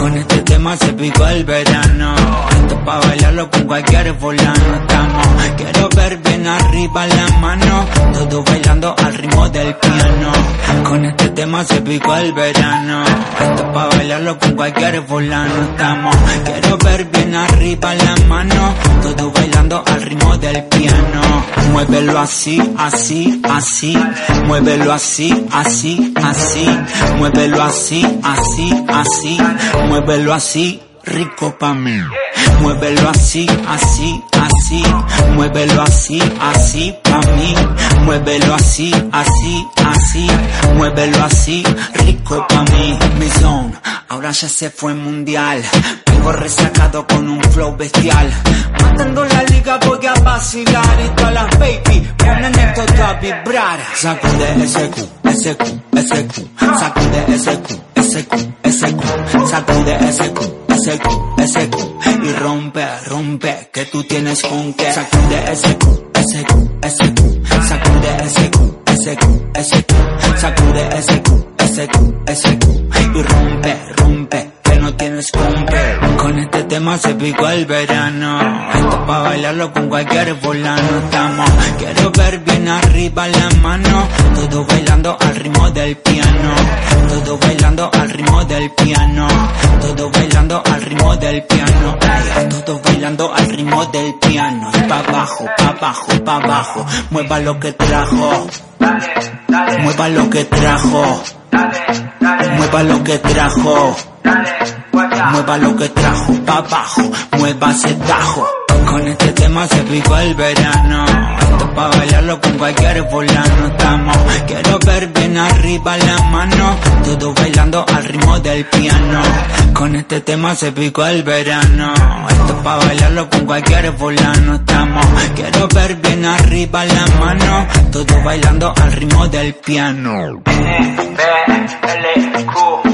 Con este tema se picó el verano. Esto pa' bailarlo con cualquier fulano. Estamos, quiero ver bien arriba la mano. Todo bailando al ritmo del piano. Con este tema se picó el verano. Esto pa' bailarlo con cualquier fulano. Estamos, quiero ver bien arriba la mano. Todo bailando al ritmo del piano. Muévelo así, así, así. Muévelo así, así, así. Muévelo así, así, así. Muévelo así, rico pa' mí. Muévelo así, así, así. Muévelo así, así pa' mí. Muévelo así, así, así. Muévelo así, rico pa' mí. Mi son, ahora ya se fue mundial. Vengo resacado con un flow bestial. Matando la liga voy a vacilar y todas las baby ponen esto a vibrar. Sacude ese Q, ese Q, ese Q. Sacude ese Q, ese Q, ese Q. Sacude ese Q, ese Q, ese Q. Y rompe, rompe, que tú tienes con que. Sacude ese Q, ese Q, ese Q. Sacude ese Q, ese Q, ese Q. Sacude ese Q, ese Q, ese Q. Y rompe, rompe, que no tienes qué. Con este tema se picó el verano. Esto pa' bailarlo con cualquier volano estamos. Quiero ver bien arriba la mano. Todo bailando al ritmo del piano. Todo bailando al ritmo del piano. Todo bailando al ritmo del piano. Todo bailando al ritmo del piano. Pa' abajo, pa' abajo, pa' abajo. Mueva lo que trajo. Mueva lo que trajo. Mueva lo que trajo. Mueva lo que trajo pa' abajo, mueva ese tajo. Con este tema se picó el verano. Esto pa' bailarlo con cualquier volano estamos. Quiero ver bien arriba la mano. Todo bailando al ritmo del piano. Con este tema se picó el verano. Esto pa' bailarlo con cualquier volano estamos. Quiero ver bien arriba la mano. Todo bailando al ritmo del piano. Nahuel el coach.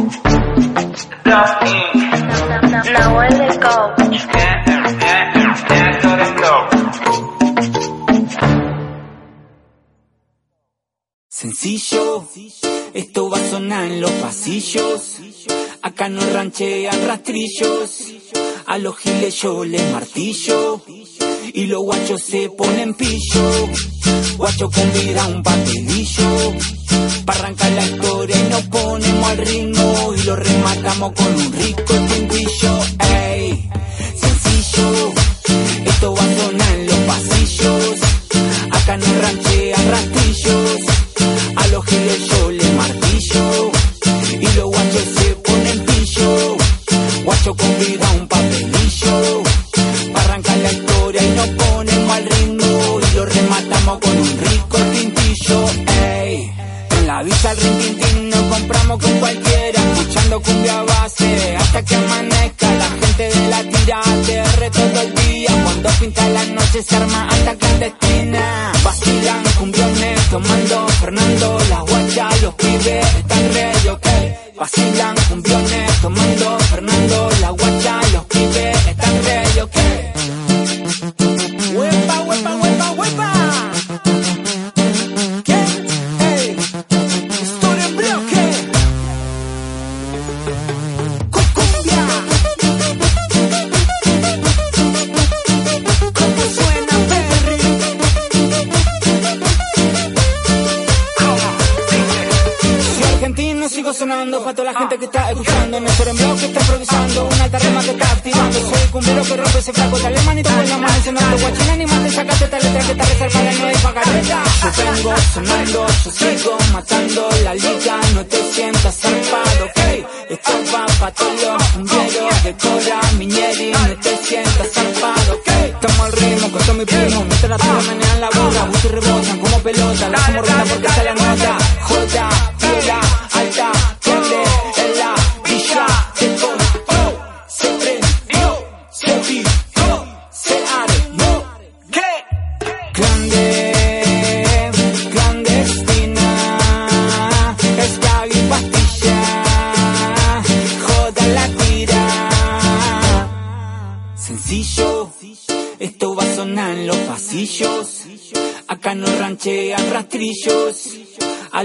Sencillo, esto va a sonar en los pasillos. Acá no ranchean rastrillos. A los giles yo les martillo. Y los guachos se ponen pillo. Guacho con vida un papelillo. Para arrancar la historia y nos ponemos al ritmo. Y lo rematamos con un rico tinguillo. Ey, sencillo, esto va a sonar en los pasillos. Acá no ranchean rastrillos. A los giles yo les martillo. Y los guachos se ponen pillo. Guacho con vida un papelillo. Al rin tin, tin, nos compramos con cualquiera. Escuchando cumbia base hasta que amanezca. La gente de la tira ATR todo el día. Cuando pinta la noche se arma hasta clandestina. Vacilan cumbiones tomando Fernando. Las guachas, los pibes están ready, ok. Vacilan cumbiones tomando sonando para toda la gente que está escuchando. No soy en bloque que está improvisando, una alta rima que está activando. Soy el cumbero que rompe ese flaco, dale manito con la mano sonando. Guachín, animate, sacate esta letra que está reservada y no pagareta. Yo vengo sonando, yo sigo matando la liga, no te sientas zarpado, ok. Esto va pa' todos los de Cora, Miñeri, no te sientas zarpado, ok. Estamos al ritmo, con todo mi primo, mete la tira, menean la boca, muchos rebotan como pelota, la hacemos porque la nota. Jota,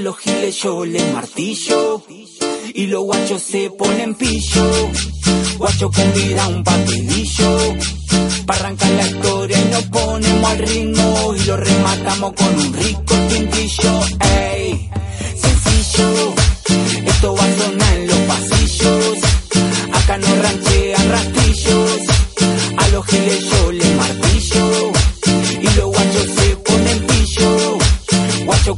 los giles yo les martillo. Y los guachos se ponen pillo. Guacho con vida un papelillo. Para arrancar la historia y nos ponemos al ritmo. Y lo rematamos con un rico tintillo. Ey, sencillo. Esto va a sonar en los pasillos. Acá no ranchean rastrillos. A los giles yo les martillo. Y los guachos se ponen pillo. Guacho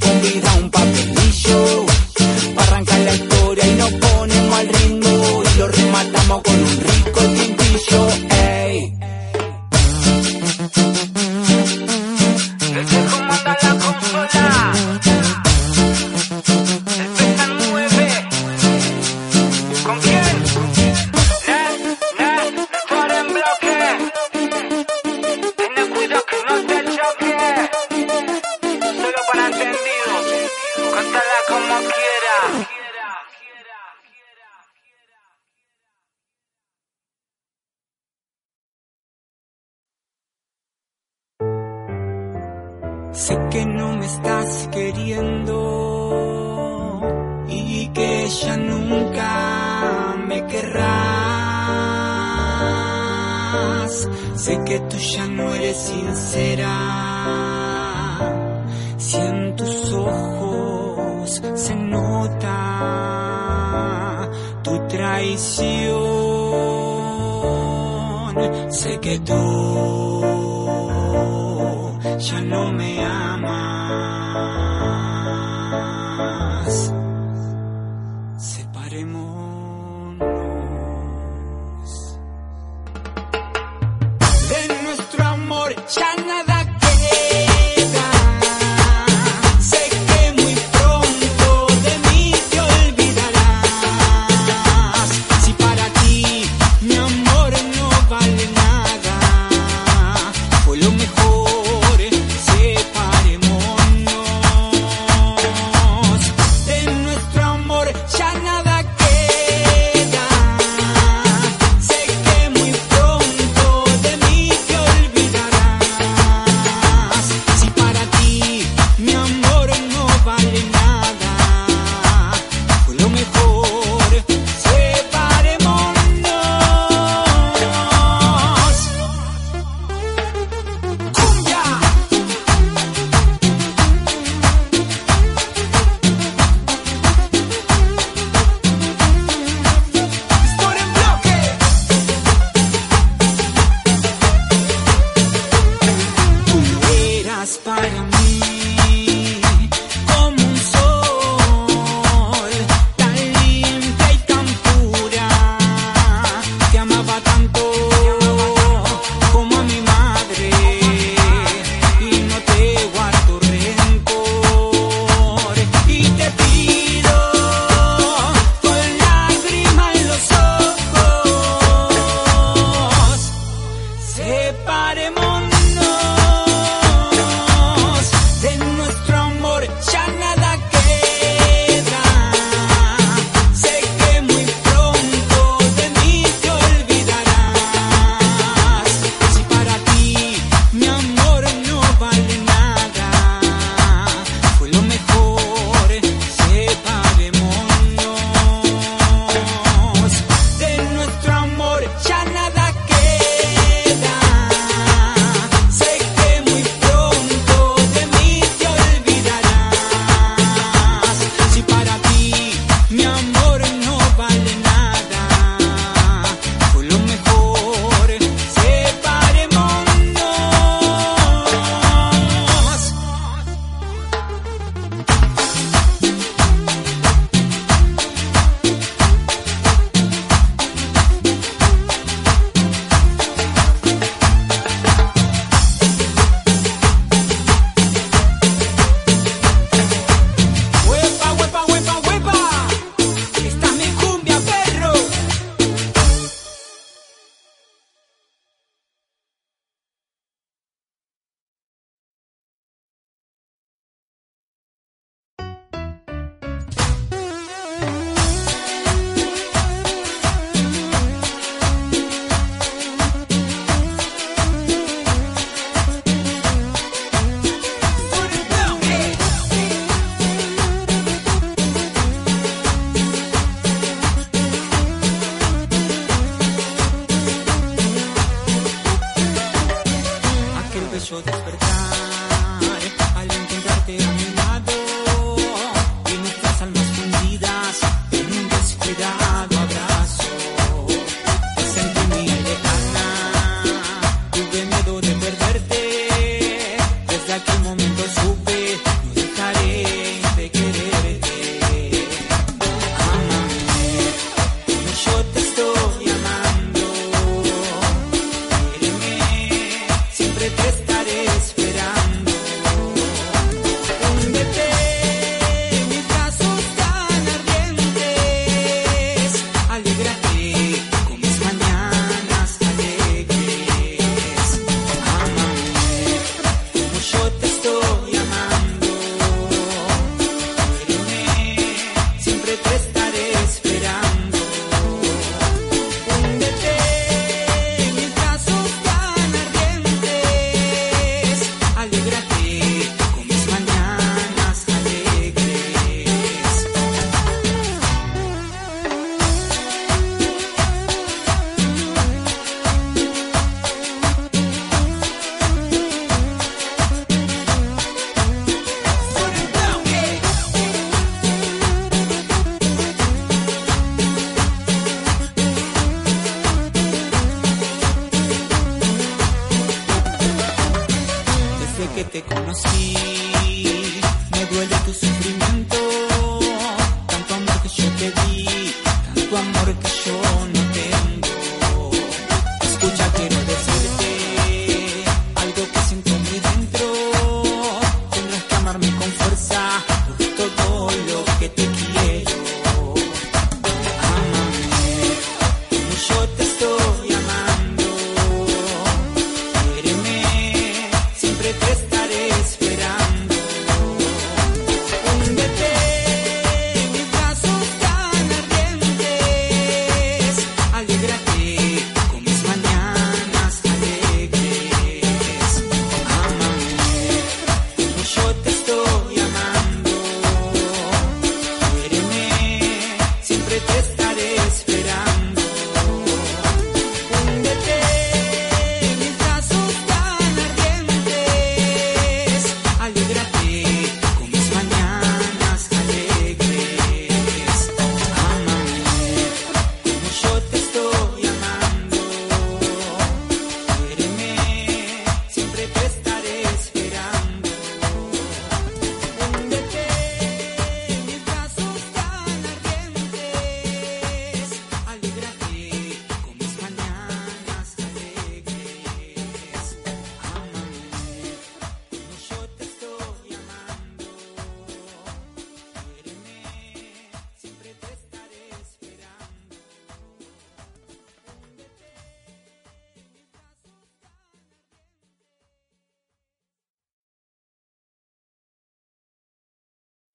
tú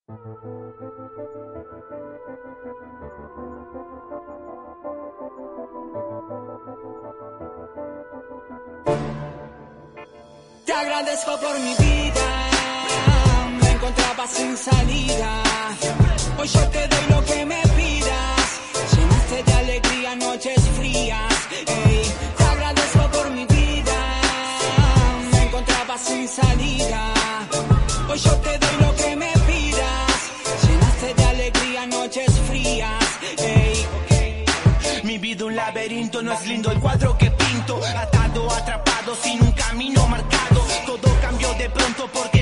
Te agradezco por mi vida, me encontraba sin salida. Hoy yo te doy lo que me pidas, llenaste de alegría noches frías. Te agradezco por mi vida, me encontraba sin salida. Hoy yo te doy lo que me salga. No es lindo el cuadro que pinto. Atado, atrapado, sin un camino marcado. Todo cambió de pronto porque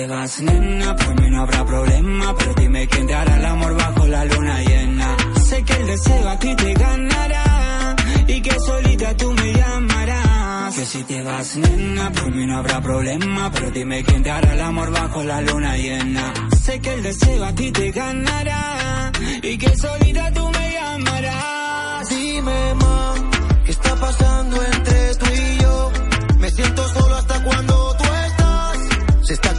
Si te vas, nena, por mí no habrá problema. Pero dime quién te hará el amor bajo la luna llena. Sé que el deseo a ti te ganará y que solita tú me llamarás. Que si te vas, nena, por mí no habrá problema. Pero dime quién te hará el amor bajo la luna llena. Sé que el deseo a ti te ganará y que solita tú me llamarás. Dime, ma, ¿qué está pasando entre tú y yo? Me siento solo hasta cuando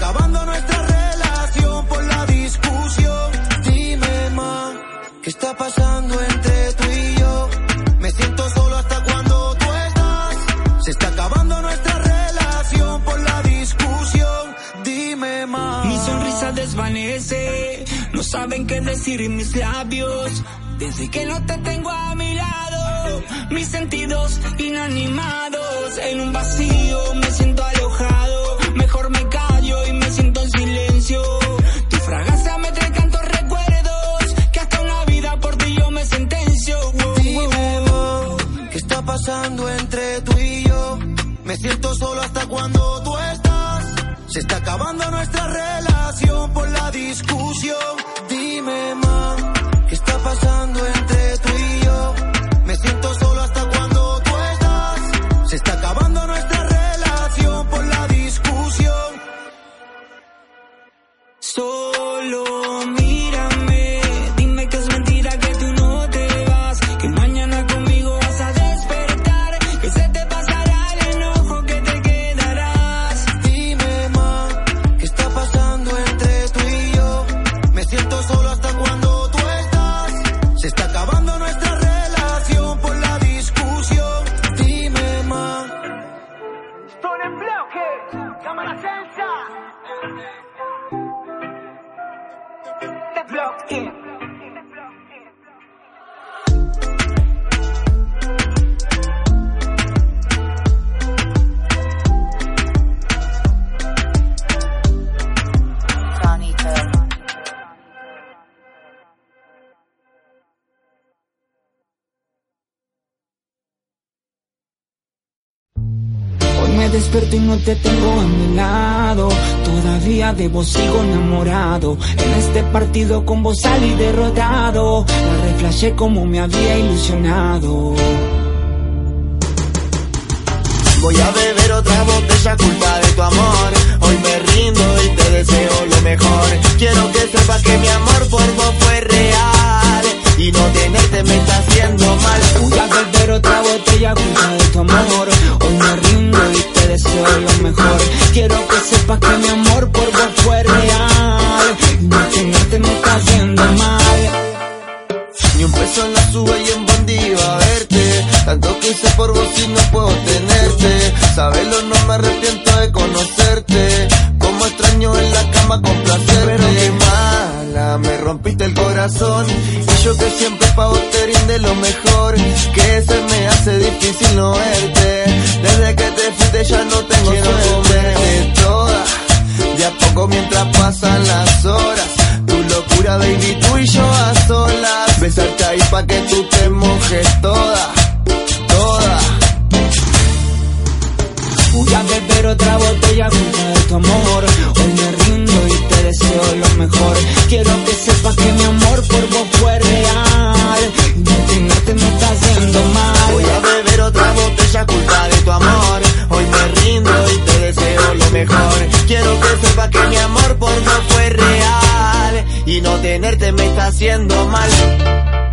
acabando nuestra relación por la discusión. Dime, ma, ¿qué está pasando entre tú y yo? Me siento solo hasta cuando tú estás. Se está acabando nuestra relación por la discusión. Dime, ma. Mi sonrisa desvanece, no saben qué decir en mis labios. Desde que no te tengo a mi lado, mis sentidos inanimados en un vacío me siento alojado espacio. Tu fragancia me trae tantos recuerdos que hasta una vida por ti yo me sentencio. Wow, Dime, wow. Mo, ¿qué está pasando entre tú y yo? Me siento solo hasta cuando tú estás. Se está acabando nuestra relación por la discusión. Dime, ma, ¿qué está pasando entre despierto y no te tengo a mi lado. Todavía de vos sigo enamorado. En este partido con vos salí derrotado. La reflashé como me había ilusionado. Voy a beber otra botella culpa de tu amor. Hoy me rindo y te deseo lo mejor. Quiero que sepas que mi amor por vos fue real. Y no tenerte me está haciendo mal. Voy a beber otra botella culpa de tu amor. Hoy me rindo y te deseo lo mejor. Quiero que sepas que mi amor por vos fue real. Y no tenerte me está haciendo mal. Ni un peso en la sube y en iba a verte. Tanto que hice por vos y no puedo tenerte. Sabelo, no me arrepiento de conocerte. Como extraño en la cama complacerte. Pero qué mala, me rompiste el corazón. Y yo que siempre pa' vos te rinde lo mejor. Que se me hace difícil no verte. Desde que te fuiste ya no tengo suerte. toda. De a poco mientras pasan las horas. Tu locura, baby, tú y yo a solas. Besarte ahí pa' que tú te mojes toda. Voy a beber otra botella culpa de tu amor. Hoy me rindo y te deseo lo mejor. Quiero que sepas que mi amor por vos fue real. Y no tenerte me está haciendo mal. Voy a beber otra botella culpa de tu amor. Hoy me rindo y te deseo lo mejor. Quiero que sepas que mi amor por vos fue real. Y no tenerte me está haciendo mal.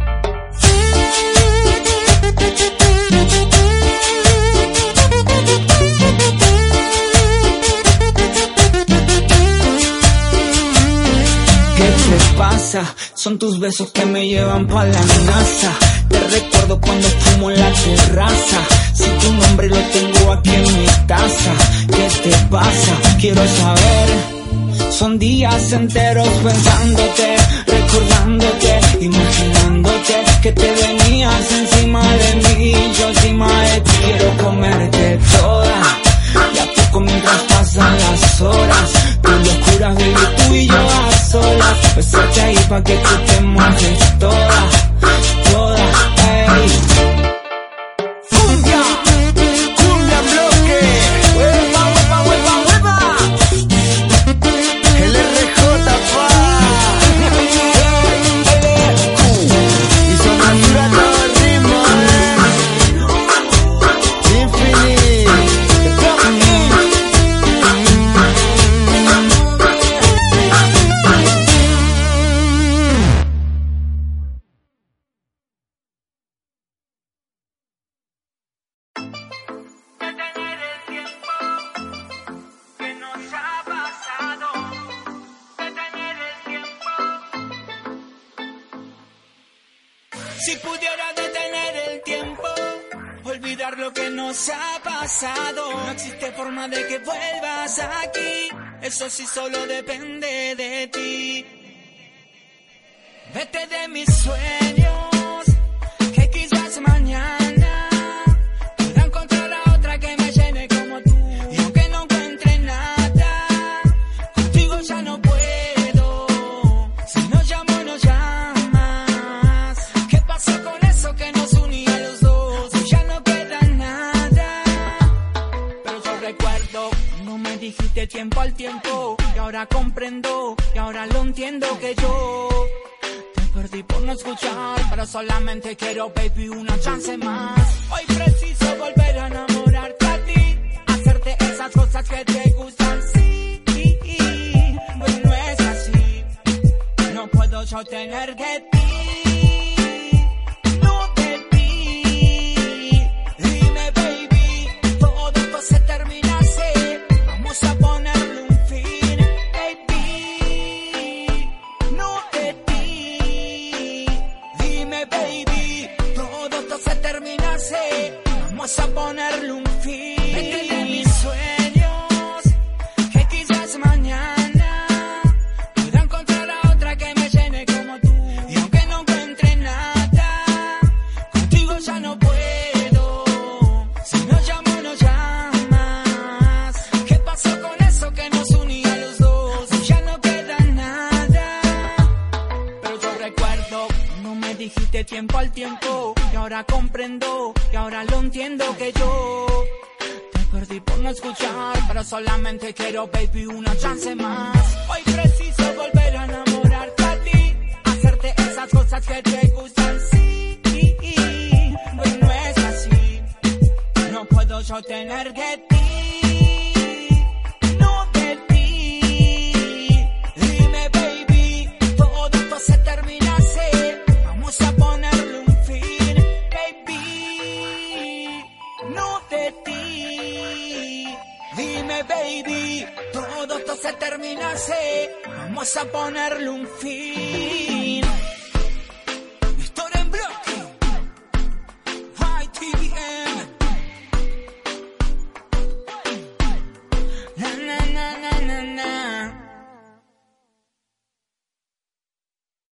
Son tus besos que me llevan pa' la NASA. Te recuerdo cuando fumo en la terraza. Si tu nombre lo tengo aquí en mi taza. ¿Qué te pasa? Quiero saber. Son días enteros pensándote, recordándote, imaginándote que te venías encima de mí. Yo encima de ti quiero comerte toda. Y a poco mientras pasan las horas, tu locura, baby, tú y yo a solas. Besarte ahí pa' que tú te mojes toda, toda, ey. Eso sí solo